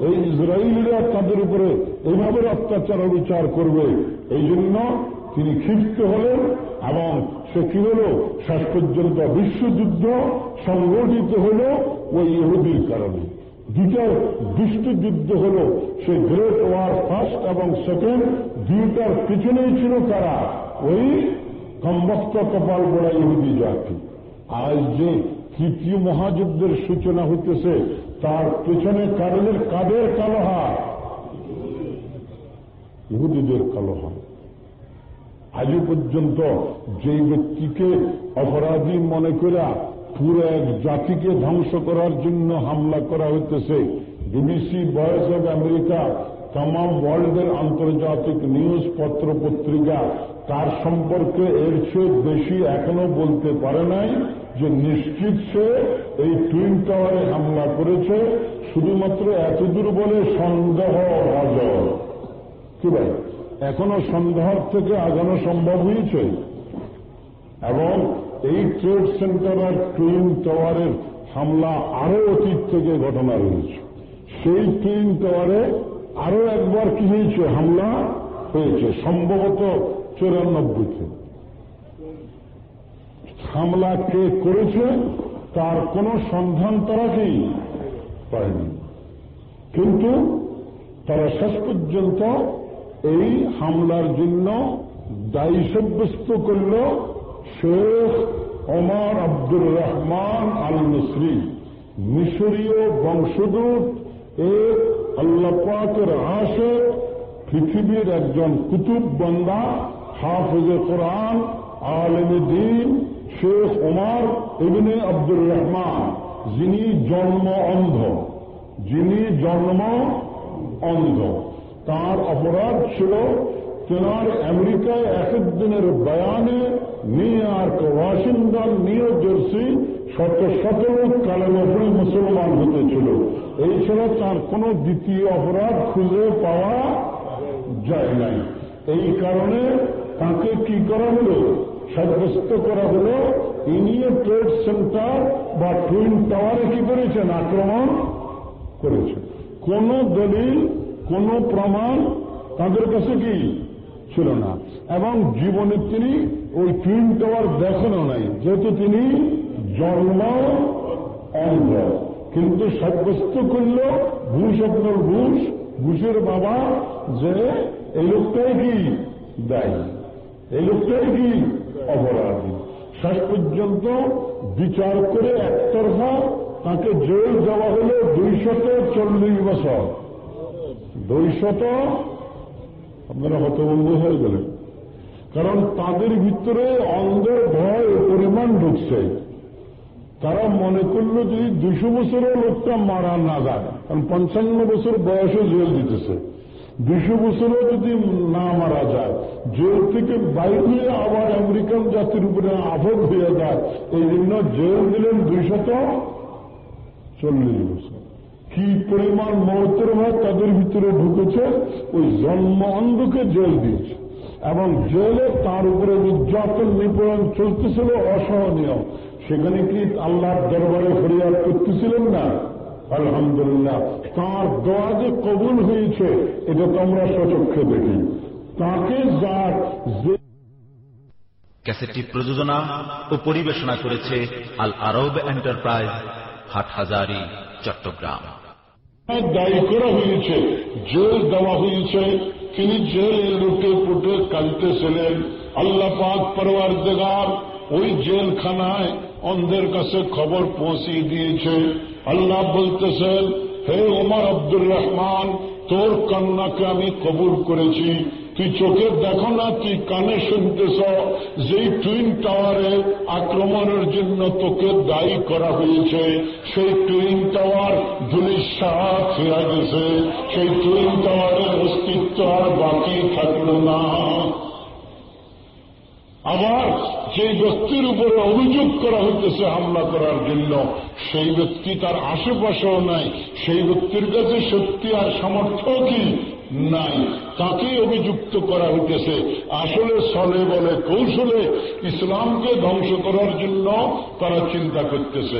এই ইসরায়েলিরা তাদের উপরে এইভাবে অত্যাচার বিচার করবে। এই জন্য তিনি ক্ষিপ্ত হলেন এবং সে কি হল? শেষ পর্যন্ত বিশ্বযুদ্ধ সংগঠিত হল ওই ইহুদির কারণে। দুটার দুষ্ট যুদ্ধ হল। সে গ্রেট ওয়ার ফার্স্ট এবং সেকেন্ড দুইটার পিছনেই ছিল তারা ওই কম্বক্ত কপাল বড়া ইহুদি জাতি। আজ যে তৃতীয় মহাযুদ্ধের সূচনা হইতেছে, তার পেছনে কারণের কাদের কালো হাত? ইহুদিদের কালো হাত আজও পর্যন্ত যেই ব্যক্তিকে অপরাধী মনে করা পুরো এক জাতিকে ধ্বংস করার জন্য হামলা করা হইতেছে বিবিসি ভয়েস অব আমেরিকা তাম ওয়ার্ল্ডের আন্তর্জাতিক নিউজ পত্র পত্রিকা তার সম্পর্কে এর চেয়ে বেশি এখনও বলতে পারে নাই যে নিশ্চিত সে এই টুইন টাওয়ারে হামলা করেছে, শুধুমাত্র এতদূর বলে সন্দেহ অজর কি ভাই এখনও সন্দেহর থেকে আগানো সম্ভব হয়েছে। এবং এই ট্রেড সেন্টার আর টুইন টাওয়ারের হামলা আরও অতীত থেকে ঘটনা রয়েছে। সেই টুইন টাওয়ারে আরও একবার কি হয়েছে? হামলা হয়েছে, সম্ভবত চুরানব্বইতে। হামলা কে করেছে তার কোন সন্ধান তারা কি পায়নি। কিন্তু তারা শেষ পর্যন্ত এই হামলার জন্য দায়ী সাব্যস্ত করল শেখ ওমর আব্দুর রহমান আল মিসরি মিশরীয় বংশদূত এক আল্লাপাকের আশে পৃথিবীর একজন কুতুব বন্দা, হাফিজে কোরআন, আলম দিন, শেখ ওমর ইবনে আব্দুর রহমান, যিনি জন্ম অন্ধ। যিনি জন্ম অন্ধ। তার অপরাধ ছিল তেনার আমেরিকায় এক দিনের বয়ানে New York Washington, New Jersey, শত শত কালেমাপুরি মুসলমান হতেছিল এই ছাড়া তার কোন দ্বিতীয় অপরাধ খুঁজে পাওয়া যায় নাই। এই কারণে তাকে কি করা হলো? সাব্যস্ত করা হলো ইনিয়ে ট্রেড সেন্টার বা টুইন টাওয়ারে কি করেছেন? আক্রমণ করেছেন। কোন দলিল কোন প্রমাণ তাদের কাছে কি ছিল না। এবং জীবনে তিনি ওই টুইন টাওয়ার দেখানো নাই, যেহেতু তিনি জন্ম অন্ধ। কিন্তু সাব্যস্ত করল ঘুষ আপনার ঘুষ, ঘুষের বাবা যে এই লোকটাই কি দেয়? এই লোকটাই কি অপরাধী? শেষ পর্যন্ত বিচার করে একতরফা তাকে জেল দেওয়া হল দুইশত চল্লিশ বছর। দুইশত আপনারা হতবন্ধ হয়ে গেলেন। কারণ তাদের ভিতরে অন্ধের ভয় পরিমাণ ঢুকছে। তারা মনে করল যদি দুশো বছরও লোকটা মারা না যায়। কারণ পঞ্চান্ন বছর বয়সে জেল দিতেছে। দুশো বছরও যদি না মারা যায়, জেল থেকে বাইর হয়ে আবার আমেরিকান জাতির উপরে আফত হয়ে যায়, এই জন্য জেল দিলেন দুইশত চল্লিশ বছর। কি পরিমাণ মহত্তর ভাব তাদের ভিতরে ঢুকেছে? ওই জন্ম অন্ধকে জেল দিয়েছে। এবং জেলে তার উপরে নির্যাতন, নিপীড়ন চলতেছিল, অসহনীয়। সেখানে কি আল্লাহর দরবারে ফরিয়াদ করতেছিলেন না? আলহামদুলিল্লাহ। তার দোয়া যে কবুল হয়েছে, এটা তো আমরা সচক্ষে দেখি। তাকে যার ক্যাসেটটি প্রযোজনা ও পরিবেশনা করেছে আল আরব এন্টারপ্রাইজ হাটহাজারি, চট্টগ্রাম। দায়ী করা হয়েছে, জেল দেওয়া হয়েছে। তিনি জেল লুটে পুটে কাঁদতেছিলেন আল্লাহ পাক পরবার দেগার ওই জেলখানায় অন্ধের কাছে খবর পৌঁছিয়ে দিয়েছে। আল্লাহ বলতেছেন, হে ওমর আব্দুর রহমান, তোর কান্নাকে আমি কবুল করেছি। তুই চোখে দেখো না, তুই কানে শুনতেছ। যেই টুইন টাওয়ারে আক্রমণের জন্য তোকে দায়ী করা হয়েছে, সেই টুইন টাওয়ার ধুলিসাত হয়ে গেছে সেই টুইন টাওয়ারের অস্তিত্ব আর বাকি থাকল না। আবার যে ব্যক্তির উপরে অভিযোগ করা হইতেছে হামলা করার জন্য, সেই ব্যক্তি তার আশেপাশেও নাই। সেই ব্যক্তির কাছে সত্যি আর সামর্থ্য কি? নাই। তাকে অভিযুক্ত করা হইতেছে। আসলে সলে বলে কৌশলে ইসলামকে ধ্বংস করার জন্য তারা চিন্তা করতেছে।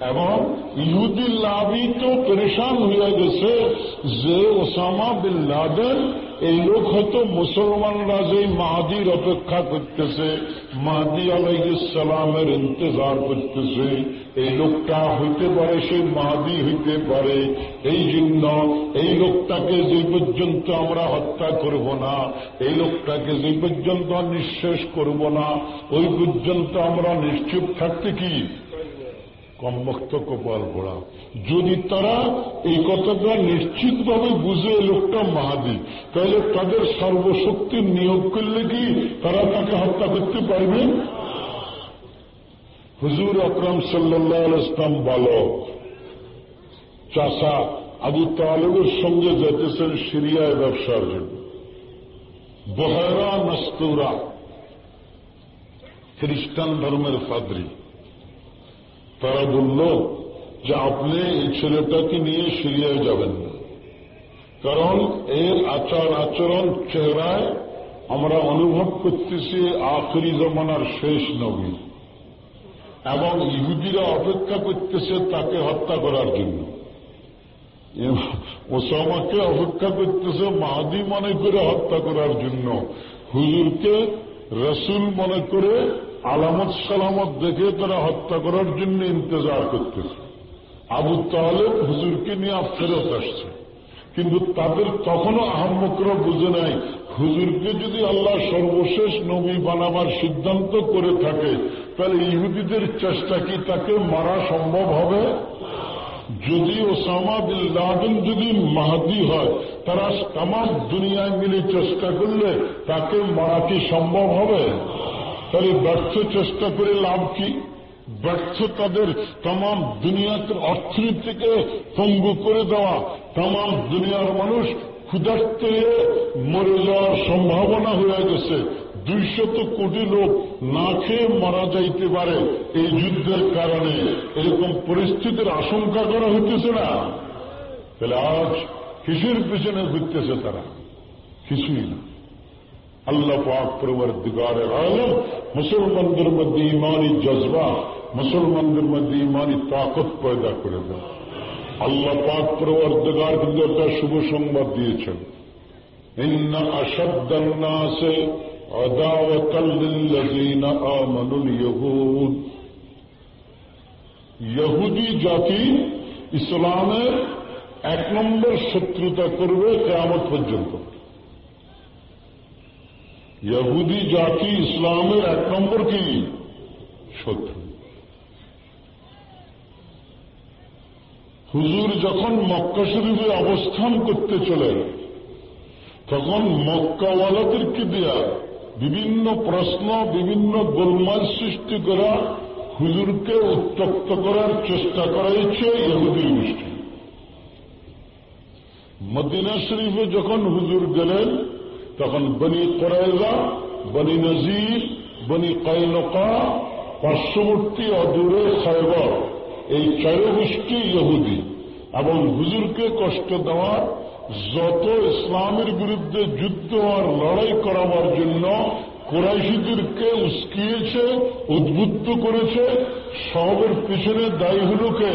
এবং ইহুদি লাভই তো পরেশান হয়ে গেছে যে ওসামা বিন লাদেন এই লোক হয়তো মুসলমানরা যে মাহাদির অপেক্ষা করতেছে, মাহাদি আলাইসালামের ইন্তজার করতেছে। এই লোকটা হইতে পারে সে মাহাদি হইতে পারে। এই জন্য এই লোকটাকে যে পর্যন্ত আমরা হত্যা করব না, এই লোকটাকে যে পর্যন্ত নিঃশেষ করব না, ওই পর্যন্ত আমরা নিশ্চুপ থাকতে কি? কমবক্ত কপাল ঘোড়া যদি তারা এই কথাটা নিশ্চিতভাবে বুঝে লোকটা মাহাদি তাহলে তাদের সর্বশক্তি নিয়োগ করলে কি তারা তাকে হত্যা করতে পারবে? হুজুর আকরম সাল্লাহ ইসলাম বালক চাষা আবু তালেবের সঙ্গে যেতেছেন সিরিয়ায় ব্যবসার জন্য। বহেরা নস্তুরা খ্রিস্টান ধর্মের ফাদরি তারা বলল যে আপনি এই ছেলেটাকে নিয়ে সিরিয়ায় যাবেন না। কারণ এর আচার আচরণ চেহারায় আমরা অনুভব করতেছি আখরি জমানার শেষ নবী। এবং ইহুদিরা অপেক্ষা করতেছে তাকে হত্যা করার জন্য। ওসামাকে অপেক্ষা করতেছে মাহাদি মনে করে হত্যা করার জন্য। হুজুরকে রসুল মনে করে আলামত সালামত দেখে তারা হত্যা করার জন্য ইন্তজার করতেছে। আবু তাহলে হুজুরকে নিয়ে ফেরত আসছে। কিন্তু তাদের তখনও আহম্মকরা বুঝে নাই, হুজুরকে যদি আল্লাহ সর্বশেষ নবী বানাবার সিদ্ধান্ত করে থাকে তাহলে ইহুদিদের চেষ্টা কি তাকে মারা সম্ভব হবে? যদি ওসামা বিন লাদেন যদি মাহাদি হয়, তারা তাম দুনিয়ায় মিলে চেষ্টা করলে তাকে মারা কি সম্ভব হবে? তাহলে ব্যর্থ চেষ্টা করে লাভ কি? ব্যর্থ তাদের তাম দুনিয়াতে অর্থনীতিকে পঙ্গু করে দেওয়া তাম দুনিয়ার মানুষ ক্ষুধার্তে মরে যাওয়ার সম্ভাবনা হয়ে গেছে। দুইশত কোটি লোক না খেয়ে মারা যাইতে পারে এই যুদ্ধের কারণে। এরকম পরিস্থিতির আশঙ্কা করা হইতেছে না। তাহলে আজ কিসের পিছনে ঘুরতেছে তারা? কিছুই না। আল্লাহ পাক পরিবার দিগারের আলম, মুসলমানদের মধ্যে ইমানি জজবা, মুসলমানদের মধ্যে ইমানি তাকত পয়দা করে দেয় আল্লাহ পাক পরিবার দিগার কিন্তু একটা শুভ সংবাদ দিয়েছেন। ইন্ন আসাদ্দান্নাসে অদাওয়াতাল্লিল্লাযীনা আমানুল ইহুদ ইহুদি জাতি ইসলামের এক নম্বর শত্রুতা করবে কেয়ামত পর্যন্ত। ইহুদি জাতি ইসলামের এক নম্বর কি? শত্রু। হুজুর যখন মক্কা শরীফে অবস্থান করতে চলেন তখন মক্কাওয়ালাদেরকে দেয়া বিভিন্ন প্রশ্ন, বিভিন্ন গোলমাল সৃষ্টি করা, হুজুরকে উত্তপ্ত করার চেষ্টা করা হয়েছে ইহুদির গোষ্ঠী মদিনা শরীফে যখন হুজুর গেলেন, তখন বনি কোরাইজা বনি নজির, বনি কয়নকা পার্শ্ববর্তী অদূরে খয়বর, এই চার গোষ্ঠী ইহুদি এবং হুজুরকে কষ্ট দেওয়ার যত ইসলামের বিরুদ্ধে যুদ্ধ আর লড়াই করাবার জন্য কোরাইশিদেরকে উস্কিয়েছে, উদ্বুদ্ধ করেছে, সবের পিছনে দায়ী হল কে?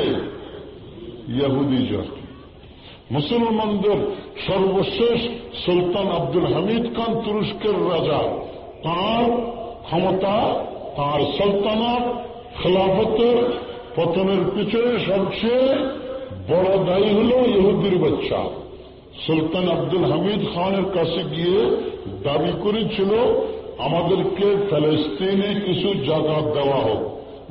ইয়াহুদি জাতি মুসলমানদের সর্বশেষ সুলতান আব্দুল হামিদ খান তুরস্কের রাজা। তাঁর ক্ষমতা, তাঁর সুলতানাত খেলাফতের পতনের পিছনে সবচেয়ে বড় দায়ী হল ইহুদির বাচ্চা। সুলতান আব্দুল হামিদ খানের কাছে গিয়ে দাবি করেছিল, আমাদেরকে ফ্যালেস্তিনে কিছু জায়গা দেওয়া হোক।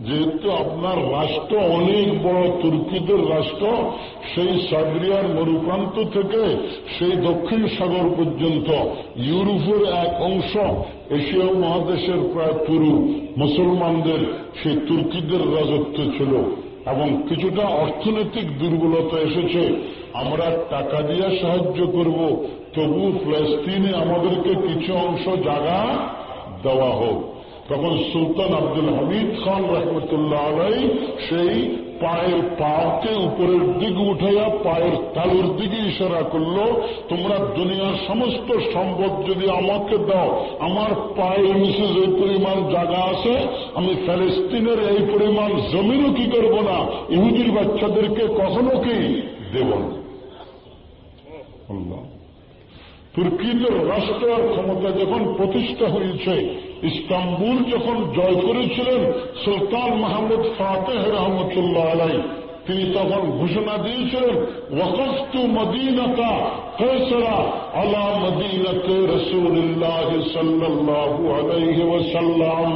যেহেতু আপনার রাষ্ট্র অনেক বড়, তুর্কিদের রাষ্ট্র, সেই সাবরিয়ার মরুপ্রান্ত থেকে সেই দক্ষিণ সাগর পর্যন্ত ইউরোপের এক অংশ এশিয়া মহাদেশের প্রায় পুরু মুসলমানদের, সেই তুর্কিদের রাজত্ব ছিল এবং কিছুটা অর্থনৈতিক দুর্বলতা এসেছে। আমরা টাকা দিয়ে সাহায্য করব। তবু ফিলিস্তিনে আমাদেরকে কিছু অংশ জায়গা দেওয়া হোক। তখন সুলতান আব্দুল হামিদ খান রহমতুল্লাহ আলাই সেই পায়ের পাকে উপরের দিকে উঠাইয়া পায়ের তালুর দিকে ইশারা করল, তোমরা দুনিয়ার সমস্ত সম্পদ যদি আমাকে দাও, আমার পায়ের নিচে যে পরিমাণ জায়গা আছে, আমি ফ্যালেস্তিনের এই পরিমাণ জমিনও কি করব না? ইহুদির বাচ্চাদেরকে কখনো কি দেব না? তুর্কিদের রাষ্ট্র ক্ষমতা যখন প্রতিষ্ঠা হয়েছে, ইস্তাম্বুল যখন জয় করেছিলেন, সুলতান মাহমুদ ফাতেহ রহমতুল্লাহ আলাই, তিনি তখন ঘোষণা দিয়েছিলেন ওয়াকফতু মদিনতা কেসরা আলা মদিনতে রসুল্লাহ সাল্লাল্লাহু আলাইহি ওয়াসাল্লাম।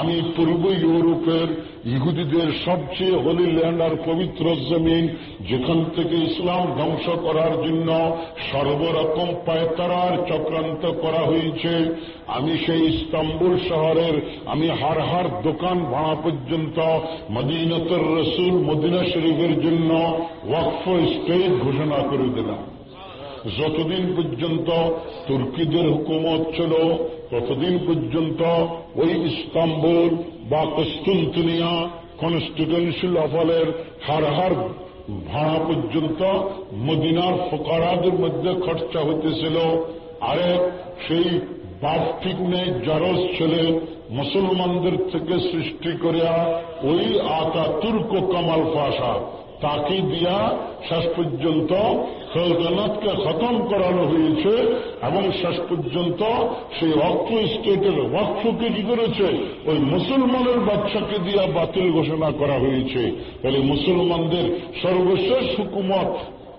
আমি পূর্ব ইউরোপের ইহুদিদের সবচেয়ে হলি ল্যান্ড আর পবিত্র জমিন, যেখান থেকে ইসলাম ধ্বংস করার জন্য সর্বরকম পায়তারার চক্রান্ত করা হয়েছে। আমি সেই ইস্তাম্বুল শহরের, আমি হার হার দোকান ভাড়া পর্যন্ত মদিনতর রসুল মদিনা শরীফের জন্য ওয়াকফ স্টেট ঘোষণা করে দিলাম। যতদিন পর্যন্ত তুর্কিদের হুকুমত ছিল, ততদিন পর্যন্ত ওই ইস্তাম্বুল বা কস্তুলতুনিয়া কনস্টিটুয়েন্সিয়াল অফলের হার হার ভাড়া পর্যন্ত মদিনার ফোকারাদের মধ্যে খরচা হতেছিল আরেক সেই বাপ ঠিক নেই জারস ছেলে মুসলমানদের থেকে সৃষ্টি করিয়া ওই আতা তুর্ক কামাল ফাঁসা, তাকে দিয়া শেষ পর্যন্ত সলতানাতকে খতম করানো হয়েছে, এবং শেষ পর্যন্ত সেই অক্ষ স্টেটের ওয়াকফকে কি করেছে? ওই মুসলমানের বাচ্চাকে দিয়া বাতিল ঘোষণা করা হয়েছে। তাহলে মুসলমানদের সর্বশেষ হুকুমত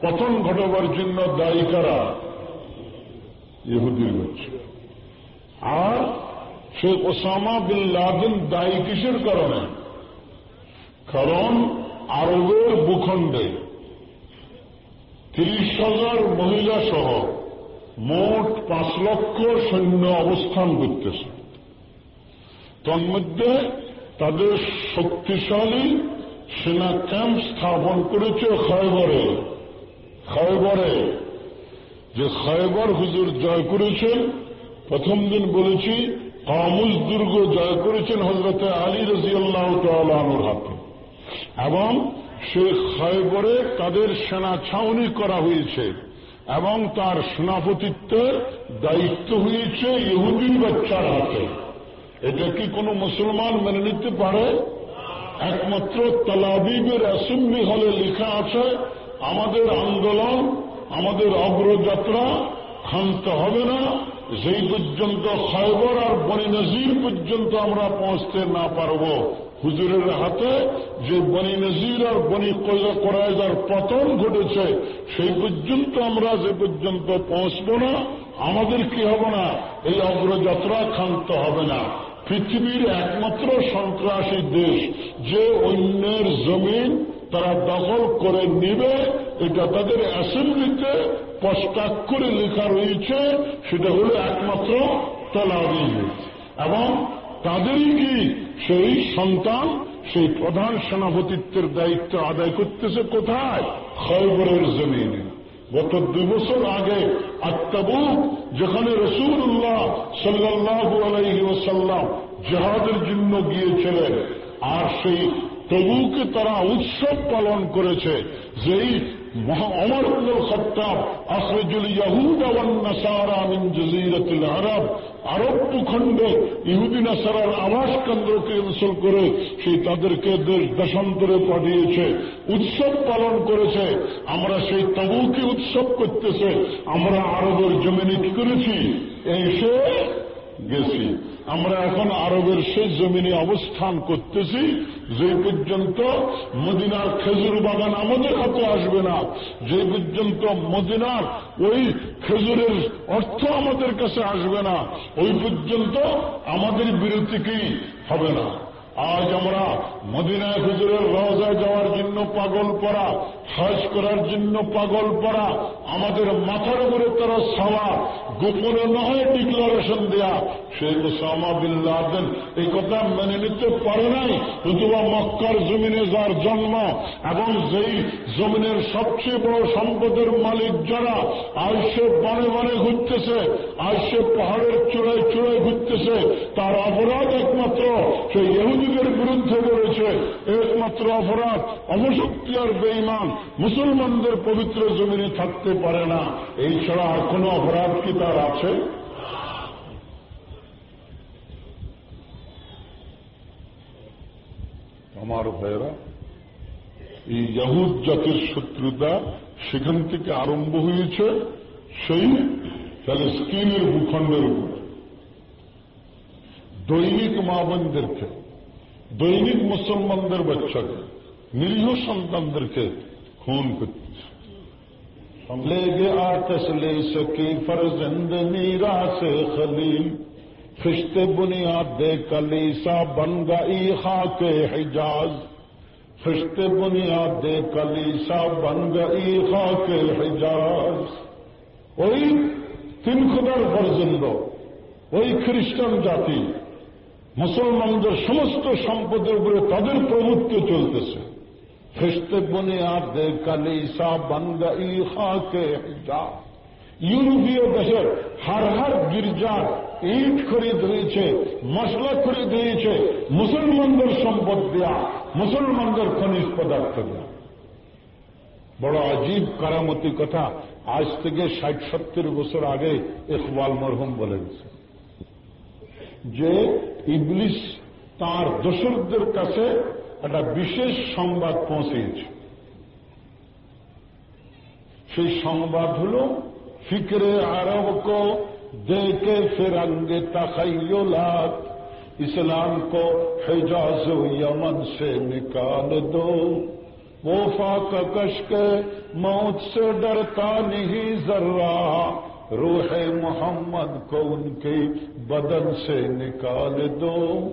পতন ঘটাবার জন্য দায়ী কারা? ইহুদির বাচ্চা। আর শেখ ওসামা বিন দায়ী কিসের কারণে? কারণ আরবের ভূখণ্ডে। তিরিশ হাজার মহিলা সহ মোট পাঁচ লক্ষ সৈন্য অবস্থান করতেছে। তন্মধ্যে তাদের শক্তিশালী সেনা ক্যাম্প স্থাপন করেছে খয়বরে। খয়বরে, যে খয়বর হুজুর জয় করেছেন, প্রথম দিন বলেছি, কামুজ দুর্গ জয় করেছেন হজরত আলী রাজিয়াল্লাহ তালুর হাতে। এবং সে খয়বরে তাদের সেনা ছাউনি করা হয়েছে এবং তার সেনাপতিত্বের দায়িত্ব হয়েছে ইহুদি বাচ্চার হাতে। এটা কি কোনো মুসলমান মেনে নিতে পারে? একমাত্র তালাবিবের অ্যাসেম্বলি হলে লেখা আছে, আমাদের আন্দোলন, আমাদের অগ্রযাত্রা ক্ষান্ত হবে না, যেই পর্যন্ত খয়বর আর বনি নজির পর্যন্ত আমরা পৌঁছতে না পারব। হুজুরের হাতে যে বনি নজির আর বনি করায়দার পতন ঘটেছে, সেই পর্যন্ত আমরা যে পর্যন্ত পৌঁছব না, আমাদের কি হবে না? এই অগ্রযাত্রা ক্ষান্ত হবে না। পৃথিবীর একমাত্র সন্ত্রাসী দেশ যে অন্যের জমিন তারা দখল করে নিবে, এটা তাদের অ্যাসেম্বলিতে পশ্চাক্ষরে লেখা রয়েছে, সেটা হল একমাত্র তলাবি। এবং তাদেরই কি সেই সন্তান, সেই প্রধান সেনাপতিত্বের দায়িত্ব আদায় করতেছে কোথায়? খয়বরের জমিনে। গত দুই বছর আগে আত্মাবুক যেখানে রসুল্লাহ সাল্লাহ আলাইহি ওসাল্লাম জেহাদের জন্য গিয়েছিলেন, আর সেই তবুকে তারা উৎসব পালন করেছে, যেই অমর খত্তাব, আখরজুল ইয়াহুদ নাসারা মিন জজিরতুল আরব আরব ভূখণ্ড ইহুদি নাসারার আবাস কেন্দ্রকে ক্যান্সেল করে সেই তাদেরকে দেশ দেশান্তরে পাঠিয়েছে, উৎসব পালন করেছে। আমরা সেই তবুকে উৎসব করতেছে। আমরা আরবের জমিনে কি করেছি? এসে গেছি। আমরা এখন আরবের সেই জমিনে অবস্থান করতেছি, যে পর্যন্ত মদিনার খেজুর বাগান আমাদের হাতে আসবে না। যে পর্যন্ত মদিনার ওই খেজুরের অর্থ আমাদের কাছে আসবে না, ওই পর্যন্ত আমাদের বিরতি কি? হবে না। আজ আমরা মদিনায় হুজুরের রওজায় যাওয়ার জন্য পাগল পড়া হজ করার জন্য পাগল পড়া আমাদের মাথার উপরে তারা সাওয়া গোপনে নয় ডিক্লারেশন দেয়া। শেখ ওসামা বিল্লাদেন এই কথা মেনে নিতে পারে নাই। নতুবা মক্কার জমিনে যার জন্ম এবং যেই জমিনের সবচেয়ে বড় সম্পদের মালিক যারা, আজ সে বানে বানে ঘুরতেছে, আজ সে পাহাড়ের চূড়ায় চূড়ায় ঘুরতেছে, তার অপরাধ একমাত্র সেই ইহুদিদের বিরুদ্ধে করেছে একমাত্র অপরাধ অবশক্তি আর বেইমান মুসলমানদের পবিত্র জমিনে থাকতে পারে না। এই ছাড়া আর কোন অপরাধ কি তার আছে? আমার ভাইয়েরা, এই ইয়াহুদ জাতির শত্রুতা সেখান থেকে আরম্ভ হয়েছে সেই প্যালেস্তিনের ভূখণ্ডের উপরে। দৈনিক মা বোনদেরকে দৈনিক মুসলমানদের বাচ্চাকে নিরীহ সন্তানদেরকে খুন ہم لے گیا لے سکی، فرزند نیرا سے خشت بنیاد دے کلیسا بن گئی خاک حجاز۔ خشت بنیاد دے کلیسا بن گئی خاک حجاز۔ وہی تین خدر فرزندو وہی کرسچن جاتی۔ মুসলমানদের সমস্ত সম্পদের উপরে তাদের প্রভুত্ব চলতেছে। খ্রিস্ট বুনিয়াদ দে কালিসা বান্দা ইহাকে ইউরোপীয় দেশের হার হার গির্জার ইট খরিদ হয়েছে, মশলা খরিদ হয়েছে, মুসলমানদের সম্পদ দেয়া, মুসলমানদের খনিজ পদার্থ দেয়া। বড় আজীব কারামতি কথা, আজ থেকে ষাট সত্তর বছর আগে ইকবাল মরহুম বলে গেছে যে ইবলিশ তার দোসরদের কাছে একটা বিশেষ সংবাদ পৌঁছেছে। সেই সংবাদ হল، ফিকরে আরব কো دیکھے فرنگ تخیلات اسلام کو حجاز وہ فاق کش کے موت سے ڈرتا نہیں ذرا روح محمد کو ان کی بدن سے نکال دو۔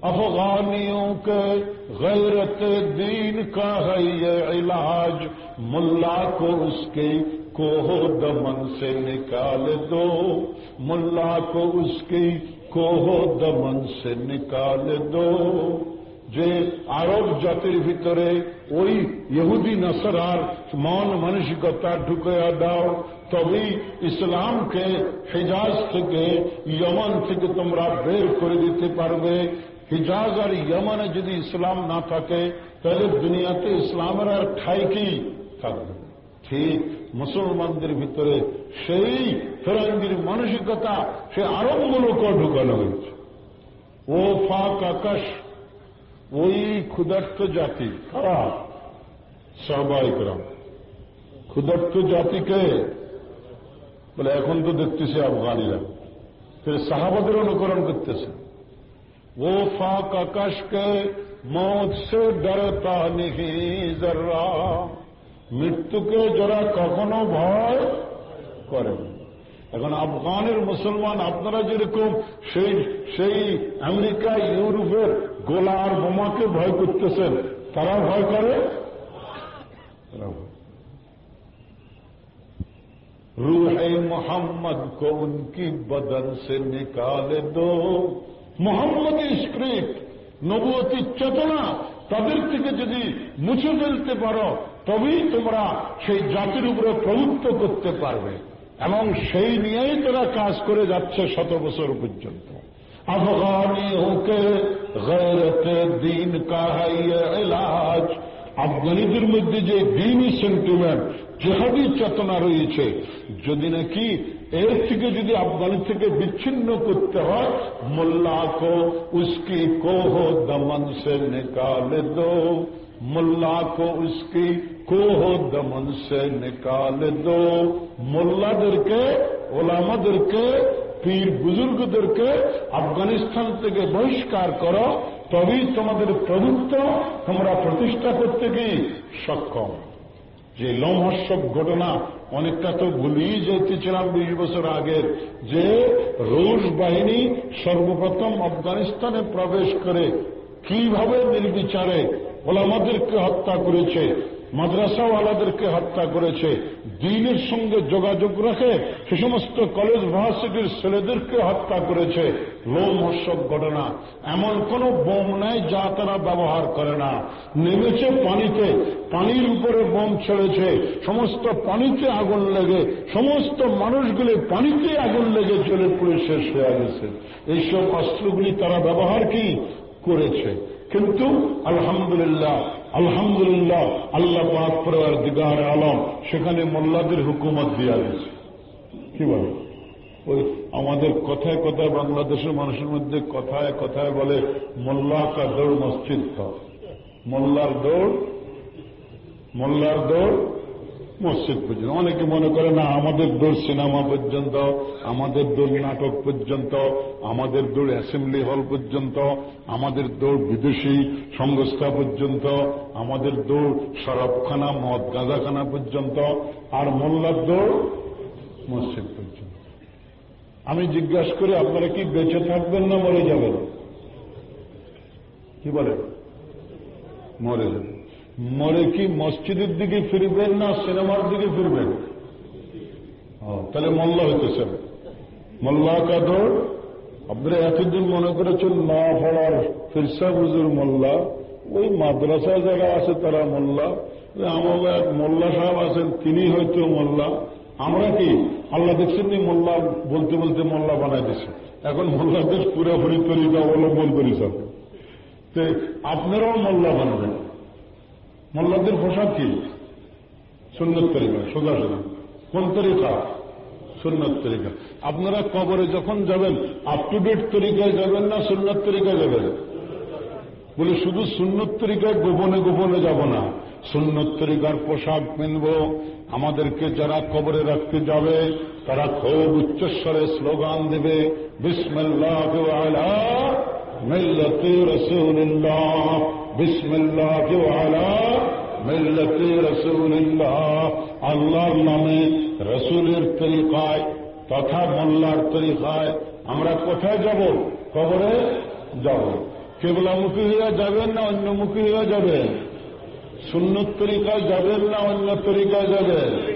افغانیوں کے غیرت دین کا ہے یہ علاج۔ ملا کو اس کے کوہ دمن سے نکال دو۔ ملا کو اس کی کوہ دمن سے نکال دو۔ آروپ جاتر بھی ترے وہی یہودی ওই ইহুদি নাসারার মন মানসিকতা ڈھکیا ڈاؤ তবেই ইসলামকে হেজাজ থেকে ইয়মন থেকে তোমরা বের করে দিতে পারবে। হিজাজ আর ইয়মনে যদি ইসলাম না থাকে, তাহলে দুনিয়াতে ইসলামের আর ঠাই কি? থাকবে ঠিক মুসলমানদের ভিতরে সেই ফেরাঙ্গির মানসিকতা, সে আরব মূলক ঢুকানো হয়েছে। ও ফাঁক আকাশ, ওই ক্ষুধার্ত জাতি, কারা? সবাইকরাম ক্ষুধার্ত জাতিকে বলে, এখন তো দেখতেছে আফগানিরা। ফের সাহাবাদের অনুকরণ করতেছে। ও ফাঁক আকাশকে মৌত সে ডরতা নিহি জর্রা মৃত্যুকে যারা কখনো ভয় করেন এখন আফগানের মুসলমান, আপনারা যেরকম সেই সেই আমেরিকা, ইউরোপের গোলা আর বোমাকে ভয় করতেছেন, তারা ভয় করে? रूह मोहम्मद को उनकी बदन से निकाल दो মোহাম্মদ স্ক্রিপ্ট নবতী চেতনা, তাদের থেকে যদি মুছে ফেলতে পারো, তবেই তোমরা সেই জাতির উপরে প্রভুত্ব করতে পারবে। এবং সেই নিয়েই তারা কাজ করে যাচ্ছে শত বছর পর্যন্ত। আফগানি হোকে গैरत दीन का আফগানিদের মধ্যে যে দিনই সেন্টিমেন্ট জেহাদি চেতনা রয়েছে, যদি নাকি এর থেকে যদি আফগানি থেকে বিচ্ছিন্ন করতে হয়, মোল্লা কো, উসকি কোহ দমন সে নিকাল দো। মোল্লা কো, উসকি কোহ দমন সে নিকাল দো। মোল্লাদেরকে, ওলামাদেরকে, পীর বুজুর্গদেরকে আফগানিস্তান থেকে বহিষ্কার করো তবেই তোমাদের প্রভুত্ব তোমরা প্রতিষ্ঠা করতে গিয়ে সক্ষম। যে লোমহর্ষক ঘটনা অনেকটা তো ভুলিয়ে যেতেছিলাম বিশ বছর আগের, যে রুশ বাহিনী সর্বপ্রথম আফগানিস্তানে প্রবেশ করে কীভাবে নির্বিচারে ওলামাদেরকে হত্যা করেছে মাদ্রাসাওয়ালাদেরকে হত্যা করেছে। দিনের সঙ্গে যোগাযোগ রাখে সে সমস্ত কলেজ, ভার্সিটির ছেলেদেরকে হত্যা করেছে। লোমহর্ষক ঘটনা। এমন কোন বোম নাই যা তারা ব্যবহার করে না। নেমেছে পানিতে। পানির উপরে বোম ছেড়েছে। সমস্ত পানিতে আগুন লেগে, সমস্ত মানুষগুলি পানিতে আগুন লেগে চলে পড়ে শেষ হয়ে গেছে। এইসব অস্ত্রগুলি তারা ব্যবহার কি? করেছে। কিন্তু আলহামদুলিল্লাহ আলহামদুলিল্লাহ, আল্লাহ পাক দিগার আলম, সেখানে মোল্লাদের হুকুমত দিয়া গেছে কি বলে? ওই আমাদের কথায় কথায় বাংলাদেশের মানুষের মধ্যে কথায় কথায় বলে, মোল্লা কা দৌড় মসজিদ মোল্লার দৌড় মোল্লার দৌড় মসজিদ পর্যন্ত। অনেকে মনে করে, না, আমাদের দৌড় সিনেমা পর্যন্ত, আমাদের দৌড় নাটক পর্যন্ত, আমাদের দৌড় অ্যাসেম্বলি হল পর্যন্ত, আমাদের দৌড় বিদেশি সংস্থা পর্যন্ত, আমাদের দৌড় শরাবখানা মদ গাঁদাখানা পর্যন্ত, আর মোল্লার দৌড় মসজিদ পর্যন্ত। আমি জিজ্ঞাসা করি, আপনারা কি বেঁচে থাকবেন না মরে যাবেন? কি বলেন মরে যাবেন। মরে কি মসজিদের দিকে ফিরবেন না সিনেমার দিকে ফিরবেন? তাহলে মোল্লা হইতেছে। মোল্লা কাদর আপনারা এতদিন মনে করেছেন না ফলার ফিরসা বুজুর মোল্লা? ওই মাদ্রাসায় যারা আছে তারা মোল্লা। আমার এক মোল্লা সাহেব আছেন, তিনি হয়তো মোল্লা। আমরা কি? আল্লাহ দেখছেন মোল্লা বলতে বলতে মোল্লা বানাই দিচ্ছে এখন মোল্লাদের পুরোপুরি তরিকা অবলম্বন করি সব আপনারাও মোল্লা বানাবেন। মোল্লাদের পোশাক কি? সুন্নত তরিকা, সোজা সোজা। কোন তরিকা? সুন্নত তরিকা। আপনারা কবরে যখন যাবেন আপ টু ডেট তরিকায় যাবেন না সুন্নত তরিকায় যাবেন? বলে শুধু সুন্নত তরিকায় গোপনে গোপনে যাব না। সুন্নত তরিকার পোশাক পিনব আমাদেরকে যারা কবরে রাখতে যাবে, তারা খুব উচ্চস্বরে স্লোগান দেবে বিসমিল্লাহ আলা মিল্লাতে রসুল্লাহ বিসমিল্লাহ আলা মিল্লাতে রসুল্লাহ আল্লাহর নামে রসুলের তরিকায় তথা মোল্লার তরিকায় আমরা কোথায় যাব? কবরে যাব। কেবলামুখী হইয়া যাবেন না অন্যমুখী হইয়া যাবেন? সুন্নত তরিকায় যাবেন না অন্য তরিকায় যাবেন?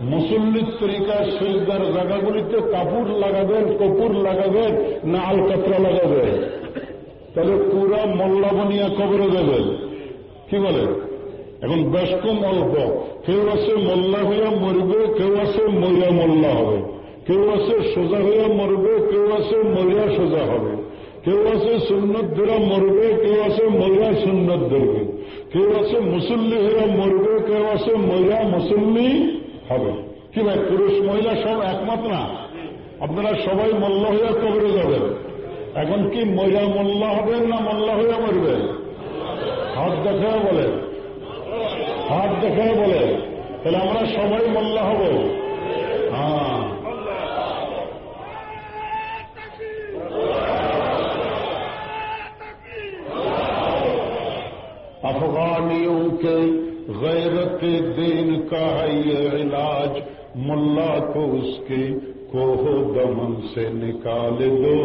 মুসল্লির তরিকায় সৈদার জায়গাগুলিতে কাপড় লাগাবেন, কপুর লাগাবেন না আলকাতরা লাগাবেন? তাহলে পুরা মোল্লা বানিয়া কবরে দেবে কি বলে? এখন বেশ কম অল্প। কেউ আছে মোল্লা হইয়া মরবে, কেউ আছে মরিয়া মোল্লা হবে। কেউ আছে সোজা হইয়া মরবে, কেউ আছে মরিয়া সোজা হবে। কেউ আছে সুন্নত ধরা মরবে, কেউ আছে মরিয়া সুন্নত ধরবে। কেউ আছে মুসল্লি হইয়া মরবে, কেউ আছে মরিয়া মুসল্লি হবে। কি ভাই, পুরুষ মহিলা সব একমত না? আপনারা সবাই মোল্লা হইয়া কবরে যাবেন। এখন কি মহিলা মোল্লা হবেন না মোল্লা হয়ে মরবেন হাত দেখায় বলে হাত দেখায় বলে তাহলে আমরা সবাই মোল্লা হব হ্যাঁ افغانیوں کے غیرت دین کا ہے یہ علاج ملا کو اس کے کوہ دمن سے نکال دو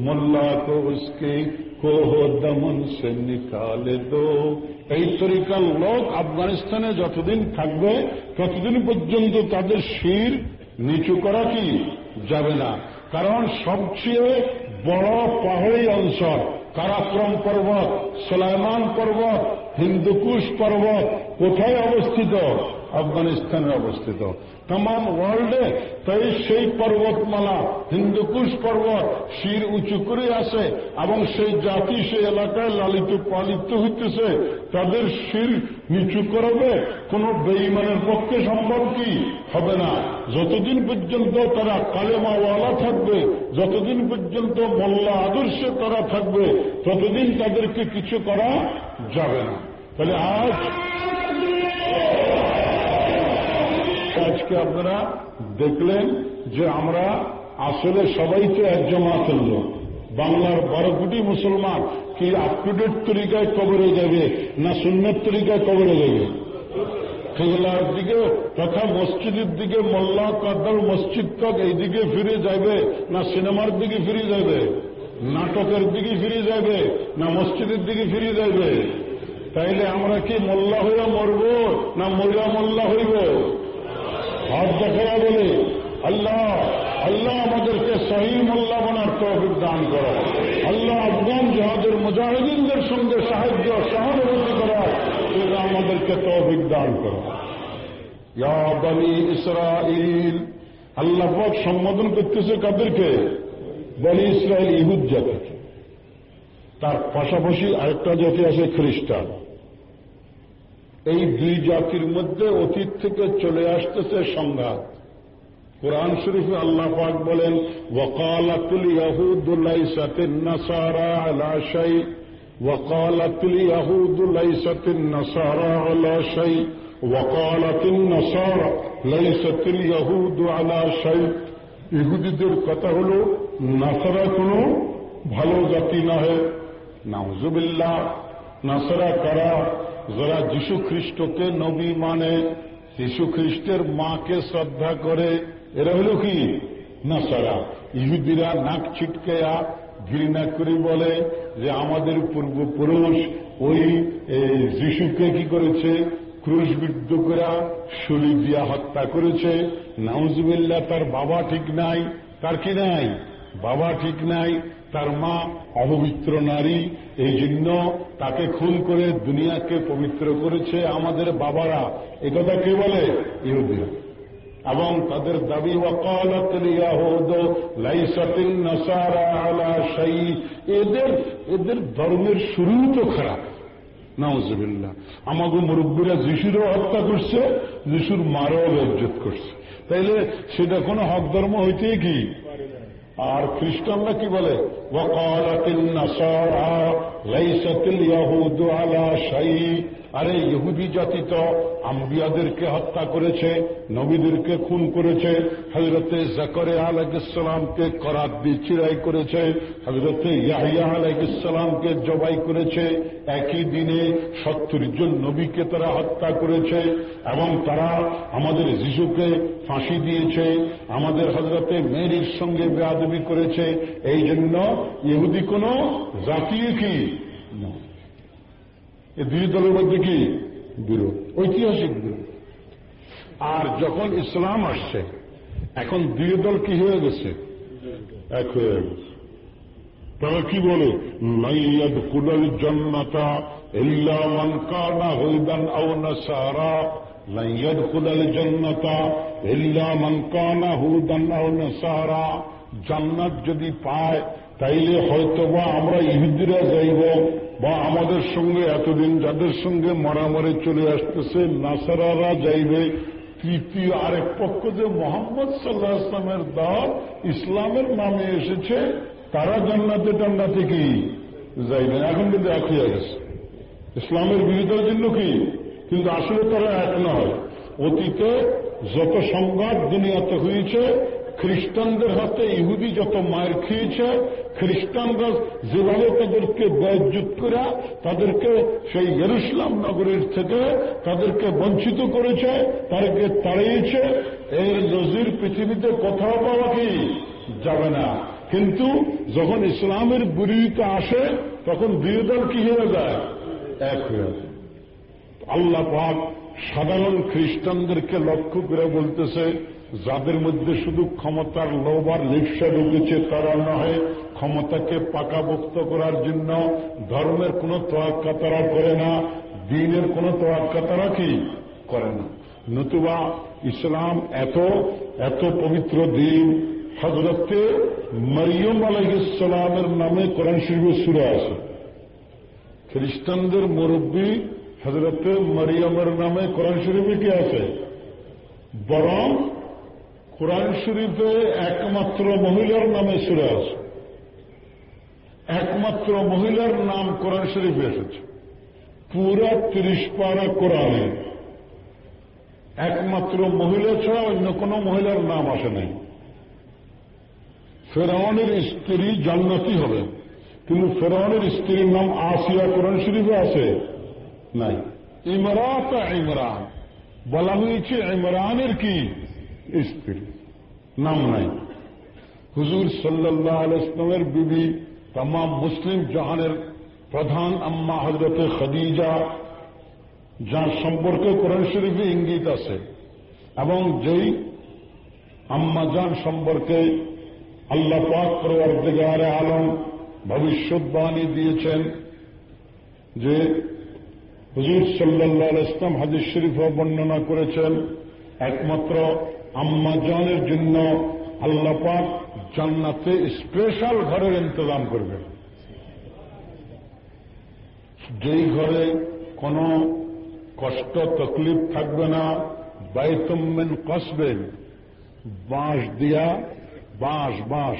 मुल्ला को उसके কোহো দমন সে নিকালে দো এই তরিকার লোক আফগানিস্তানে যতদিন থাকবে ততদিন পর্যন্ত তাদের শির নিচু করা কি যাবে না কারণ সবচেয়ে বড় পাহাড়ি অঞ্চল কারাক্রম পর্বত সোলাইমান পর্বত হিন্দুকুশ পর্বত কোথায় অবস্থিত আফগানিস্তানে অবস্থিত। তাম ওয়ার্ল্ডে তাই সেই পর্বতমালা, হিন্দুকুশ পর্বত, শির উঁচু করে আসে এবং সেই জাতি, সেই এলাকায় লালিত, পালিত হইতেছে। তাদের শির নিচু করবে, কোন বেইমানের পক্ষে সম্ভব কি? হবে না। যতদিন পর্যন্ত তারা কালেমাওয়ালা থাকবে, যতদিন পর্যন্ত মোল্লা আদর্শে তারা থাকবে, ততদিন তাদেরকে কিছু করা যাবে না। তাহলে আজ আজকে আপনারা দেখলেন যে আমরা আসলে সবাই তো এক জমাতের লোক। বাংলার বারো কোটি মুসলমান কি আপ টু ডেট তরিকায় কবরে যাবে না সুন্নত তরিকায় কবরে যাবে? কেবলার দিকে তথা মসজিদের দিকে মোল্লা কাদ্দার মসজিদ তক এইদিকে ফিরে যাবে না সিনেমার দিকে ফিরে যাবে? নাটকের দিকে ফিরে যাবে না মসজিদের দিকে ফিরে যাবে? তাইলে আমরা কি মোল্লা হইয়া মরব না মরিয়া মোল্লা হইব? হাত দেখা বলে, আল্লাহ আল্লাহ আমাদেরকে সহি মোল্লা বানার তহবিল দান করো। আল্লাহ আফগান জাহাদের মুজাহিদিনদের সঙ্গে সাহায্য সহানুভূতি করা। সেটা আমাদেরকে তহবিল দান করো। ইয়া বনি ইসরাইল আল্লাহ সম্বোধন করতেছে কাদেরকে? বনি ইসরায়েল ইহুদ জাতিকে তার পাশাপাশি আরেকটা জাতি আছে খ্রিস্টান। এই দুই জাতির মধ্যে অতীত থেকে চলে আসতেছে সংঘাত। কোরআন শরীফে আল্লাহ পাক বলেন, ওয়াকালাতুল ইয়াহুদুল্লাইসাতিন নাসারা আলা শাই, ওয়াকালাতুল ইয়াহুদুল্লাইসাতিন নাসারা আলা শাই, ওয়াকালাতিন নাসারা লাইসাতিল ইয়াহুদু আলা শাই। ইহুদিদের কথা হল, নাসারা কোনো ভালো জাতি নহে। নাউজুবিল্লাহ, নাসারা কারা? যারা যীশু খ্রিস্টকে নবী মানে যীশু খ্রিস্টের মাকে শ্রদ্ধা করে, এরা হল কি? নাসারা ইহুদিরা নাক ছিটকেয়া ঘৃণা করে বলে যে আমাদের পূর্বপুরুষ ওই যিশুকে কি করেছে? ক্রুশবিদ্ধ করা শলি দিয়া হত্যা করেছে। নাউজুবিল্লা তার বাবা ঠিক নাই। তার কি নাই? বাবা ঠিক নাই। তার মা অপবিত্র নারী, এই জন্য তাকে খুন করে দুনিয়াকে পবিত্র করেছে আমাদের বাবারা। একথা কে বলে? ইহুদিরা। এবং তাদের দাবি এদের এদের ধর্মের শুরু তো খারাপ। নওয়াজবিল্লা আমাকে মুরব্বীরা যিশুরও হত্যা করছে, যিশুর মারও ইজ্জত করছে। তাইলে সেটা কোনো হক ধর্ম হইতে কি? আর খ্রিস্টানরা কি বলে আরে ইহুদি জাতি তো আম্বিয়াদেরকে হত্যা করেছে, নবীদেরকে খুন করেছে হজরতে জাকরে আলাইসালামকে করাত দিয়ে চিরাই করেছে হজরতে ইয়াহিয়া আলাইসালামকে জবাই করেছে, একই দিনে সত্তর জন নবীকে তারা হত্যা করেছে, এবং তারা আমাদের যিশুকে ফাঁসি দিয়েছে, আমাদের হজরতে মেরির সঙ্গে বেয়াদবি করেছে এই জন্য ইহুদি কোন জাতীয় কি এ দুই দলের মধ্যে কি? বিরোধ, ঐতিহাসিক বিরোধ। আর যখন ইসলাম আসছে, এখন দুই দল কি হয়ে গেছে? এক হয়ে গেছে। তারা কি বলে? লাইয়াদ কুলাল জন্নাতা ইল্লা মান কানা হুদান আও নাসারা লাইয়াদ কুলাল জন্নাতা ইল্লা মান কানা হুদান আও নাসারা। জান্নাত যদি পায় তাইলে হয়তোবা আমরা ইহুদিরা যাইব বা আমাদের সঙ্গে এতদিন যাদের সঙ্গে মারামারি চলে আসতেছে, নাসারারা যাইবে। তৃতীয় আরেক পক্ষ যে মোহাম্মদ সাল্লাহ ইসলামের দল ইসলামের নামে এসেছে, তারা জান্নাতে টান্নাতে কি? যাইবেন এখন কিন্তু এক হয়ে গেছে ইসলামের বিরোধের জন্য কি? কিন্তু আসলে তারা এক নয়। অতীতে যত সংঘাত দুনিয়াতে হয়েছে খ্রিস্টানদের হাতে ইহুদি যত মায়ের খেয়েছে, খ্রিস্টানরা যেভাবে তাদেরকে বয়জুত করে, তাদেরকে সেই ইয়েরুসলাম নগরীর থেকে তাদেরকে বঞ্চিত করেছে, তাদেরকে তাড়িয়েছে। এর নজির পৃথিবীতে কোথাও পাওয়া কি যাবে না। কিন্তু যখন ইসলামের বিরোধিতা আসে, তখন বিরোধী কি হয়ে যায়? এক হয়ে আল্লাহ পাক সাধারণ খ্রিস্টানদেরকে লক্ষ্য করে বলতেছে যাদের মধ্যে শুধু ক্ষমতার লোভ আর লিপসা ঢুকেছে, তারা নয় ক্ষমতাকে পাকাভুক্ত করার জন্য ধর্মের কোন তোয়াক্কা তারা করে না, দিনের কোন তোয়াক্কা তারা কি করে না? নতুবা ইসলাম এত এত পবিত্র দিন হজরতে মরিয়ম আলহিসামের নামে কোরআন শরীফে সুরে আছে। খ্রিস্টানদের মুরব্বী হজরতে মরিয়মের নামে কোরআন শরীফে কি আছে? বরং কোরআন শরীফে একমাত্র মহিলার নামে সুরে আছে। একমাত্র মহিলার নাম কোরআন শরীফে এসেছে। পুরা তিরিশ পারা কোরআনে। একমাত্র মহিলা ছাড়া অন্য কোন মহিলার নাম আসে নাই। ফেরাউনের স্ত্রী জান্নাতি হবে। কিন্তু ফেরাউনের স্ত্রীর নাম আসিয়া কোরআন শরীফে আছে? নাই। ইমরাত ইমরান। বলা হয়েছে ইমরানের কি? স্ত্রী নাম নাই। হুজুর সাল্লাহ আলাইসলামের বিবি তাম মুসলিম জাহানের প্রধান আম্মা হজরত খদিজা, যার সম্পর্কে কোরআন শরীফে ইঙ্গিত আছে। এবং যেই আম্মা জান সম্পর্কে আল্লাহ পাক পরবর্তীগার আলম ভবিষ্যৎবাণী দিয়েছেন যে হুজুর সাল্লাহ ইসলাম হাদিস শরীফ বর্ণনা করেছেন, একমাত্র আম্মা জানের জন্য আল্লাহ পাক জান্নাতে স্পেশাল ঘরের ইন্তজাম করবেন। যেই ঘরে কোন কষ্ট, তকলিফ থাকবে না বাইতমেন কসবেন, বাঁশ দিয়া, বাঁশ বাঁশ,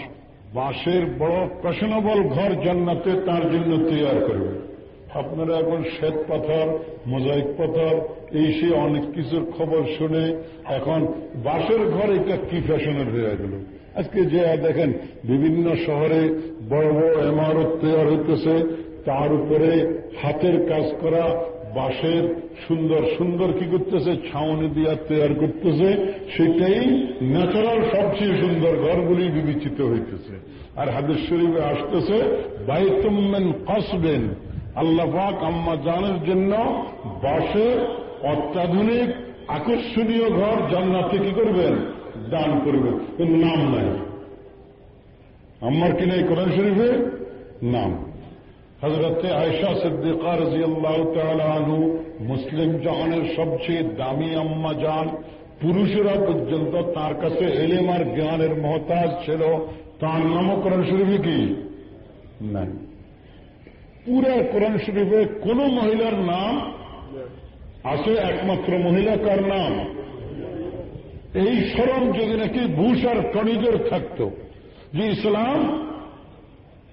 বাঁশের বড় ফ্যাশনেবল ঘর জান্নাতে তার জন্য তৈরি করবে আপনারা এখন শ্বেত পাথর, মোজাইক পাথর এই সে অনেক কিছুর খবর শুনে এখন বাসের ঘর এটা কি ফ্যাশনের হয়ে গেল। আজকে যে দেখেন, বিভিন্ন শহরে বড় বড় এমারত তৈরি হইতেছে, তার উপরে হাতের কাজ করা বাঁশের সুন্দর সুন্দর কি করতেছে, ছাউনি দিয়া তৈরি করতেছে, সেটাই ন্যাচারাল সবচেয়ে সুন্দর ঘরগুলি বিবেচিত হইতেছে। আর হাদিস শরীফে আসতেছে বাইতুমেন কসবেন। আল্লাহাক আম্মা জানের জন্য বাসের অত্যাধুনিক, আকর্ষণীয় ঘর জান্নাতে কি করবেন? দান করবেন। কিন্তু নাম নাই। আম্মার কি নাই কোরআন শরীফে? নাম। হজরতে আয়সা সিদ্দিকা রাজি তালু মুসলিম জাহানের সবচেয়ে দামি আম্মা যান পুরুষেরা পর্যন্ত তার কাছে এলেম আর জ্ঞানের মহতাজ ছিল। তার নামও কোরআন শরীফে কি? নাই। পুরা কোরআন শরীফে কোন মহিলার নাম আছে একমাত্র মহিলা কার নাম। এই স্মরণ যদি নাকি ঘুষ আর কণিজের থাকত, যে ইসলাম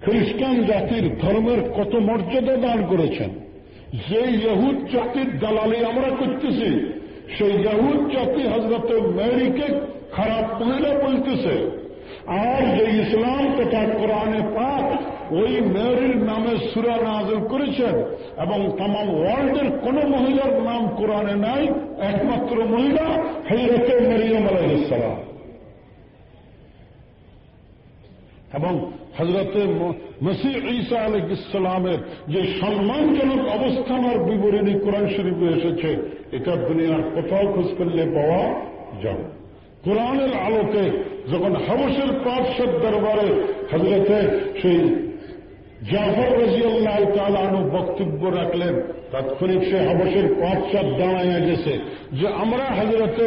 খ্রিস্টান জাতির ধর্মের কত মর্যাদা দান করেছেন যে ইহুদ জাতির দালালি আমরা করতেছি, সেই ইহুদ জাতি হজরত মেরিকে খারাপ মহিলা বলতেছে, আর যে ইসলাম তথা কোরআনে পাক ওই মেয়রির নামে সুরা নাজল করেছেন এবং তাম ওয়ার্ল্ডের কোন মহিলার নাম কোরআনে নাই, একমাত্র মহিলা হজরতে মরিয়ম আলাইসালাম এবং হজরতে মসিহ ঈসা আলহ ইসলামের যে সম্মানজনক অবস্থান আর বিবরণী কোরআন শরীফে এসেছে, এটা দুনিয়ার কোথাও খোঁজ করলে পাওয়া যাবে। কোরআনের আলোকে যখন হাবসের পার্শ্বদ দরবারে হজরতে সেই জাফর রাজিয়াল্লাহ তালানু বক্তব্য রাখলেন। তাৎক্ষণিক সে হাবসের পথসাদ দাঁড়াইয়া গেছে যে, আমরা হাজরতে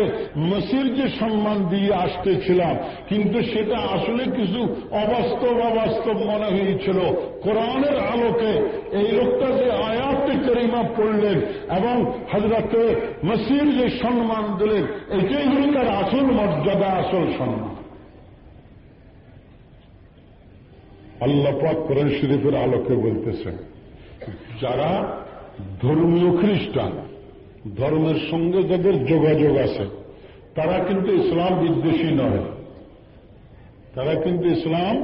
মসির যে সম্মান দিয়ে আসতেছিলাম, কিন্তু সেটা আসলে কিছু অবাস্তব অবাস্তব মনে হয়েছিল। কোরআনের আলোকে এই লোকটা যে আয়াতে করিমা পড়লেন এবং হাজরতে মসির যে সম্মান দিলেন, এটাই হল তার আসল মর্যাদা, আসল সম্মান। আল্লাহ পাক কোরআন শরীফের আলোকে বলতেছেন যারা ধর্মীয় খ্রিস্টান ধর্মের সঙ্গে যাদের যোগাযোগ আছে তারা কিন্তু ইসলাম বিদ্বেষী নয় তারা কিন্তু ইসলাম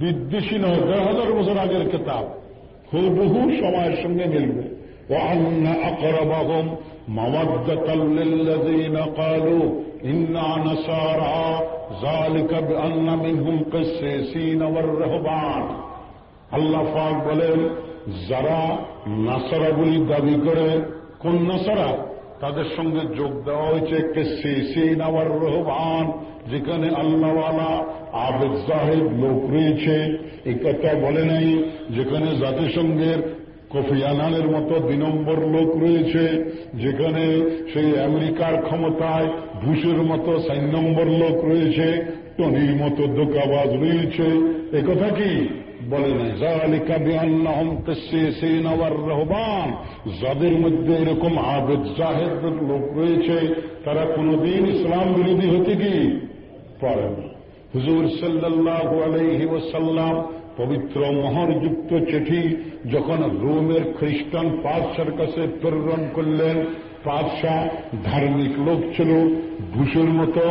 বিদ্বেষী নয় দেড় হাজার বছর আগের কেতাব হুবহু সময়ের সঙ্গে মিলবে وأن أقربهم مودة للذين قالوا إنا نصارى ذلك بأن منهم قسيسين والرهبان আল্লাহ পাক বলেন যারা নাসারা বলি দাবি করে কোন নাসারা তাদের সঙ্গে যোগ দেওয়া হয়েছে কেসিন আবার রহবান যেখানে আল্লাহওয়ালা আবেদ সাহেব লোক রয়েছে এই কথা বলে নাই যেখানে জাতিসংঘের কফি আনানের মতো দুই নম্বর লোক রয়েছে যেখানে সেই আমেরিকার ক্ষমতায় বুশের মতো চার নম্বর লোক রয়েছে, টনির মতো দোকাবাজ রয়েছে। এ কথা কি? বলে রহবান। যাদের মধ্যে এরকম আবেদ জাহেদের লোক রয়েছে, তারা কোনদিন ইসলাম বিরোধী হতে কি পারে না। হুজুর সাল্লাল্লাহু আলাইহি ওয়াসাল্লাম পবিত্র মোহরযুক্ত চিঠি যখন রোমের খ্রিস্টান পাদশার কাছে প্রেরণ করলেন পাদশাহ ধার্মিক লোক ছিল ঘুষের মতো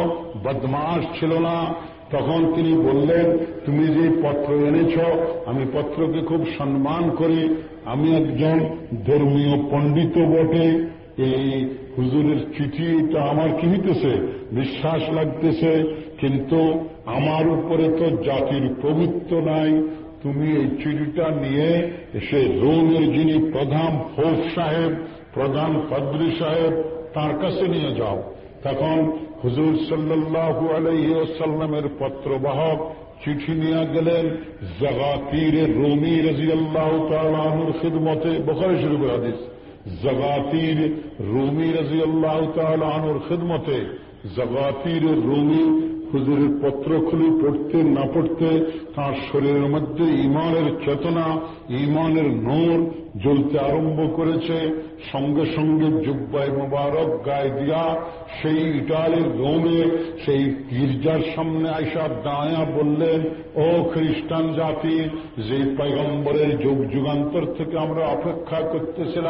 বদমাস ছিল না। তখন তিনি বললেন, তুমি যে পত্র এনেছ, আমি পত্রকে খুব সম্মান করি। আমি একজন ধর্মীয় পণ্ডিত বটে। এই হুজুরের চিঠি এটা আমার কি হইতেছে বিশ্বাস লাগতেছে। কিন্তু আমার উপরে তো জাতির প্রভুত্ব নাই। তুমি এই চিঠিটা নিয়ে এসে রোমের যিনি প্রধান ফৌজ সাহেব প্রধান পাদ্রী সাহেব, তার কাছে নিয়ে যাও। তখন হুজুর সাল্লাহু আলাইসাল্লামের পত্রবাহক চিঠি নিয়ে গেলেন জগাতির রোমি রাজিয়াল্লাহ তালুর খিদমতে, বখারি শরীফের হাদিস। জগাতির রুমি রাজিয়াল্লাহ তালুর খিদমতে, জগাতির রুমি হুজুরের পত্র খুলি পড়তে না পড়তে তাঁর শরীরের মধ্যে ইমানের চেতনা, ইমানের নোর জ্বলতে আরম্ভ করেছে। সঙ্গে সঙ্গে জুব্বাই মোবারক গায়ে দিয়া সেই ইটালির রোমে সেই গির্জার সামনে আইসা দাঁয়া বললেন, ও খ্রিস্টান জাতি, যে পয়গম্বরের যুগ যুগান্তর থেকে আমরা অপেক্ষা করতেছিলাম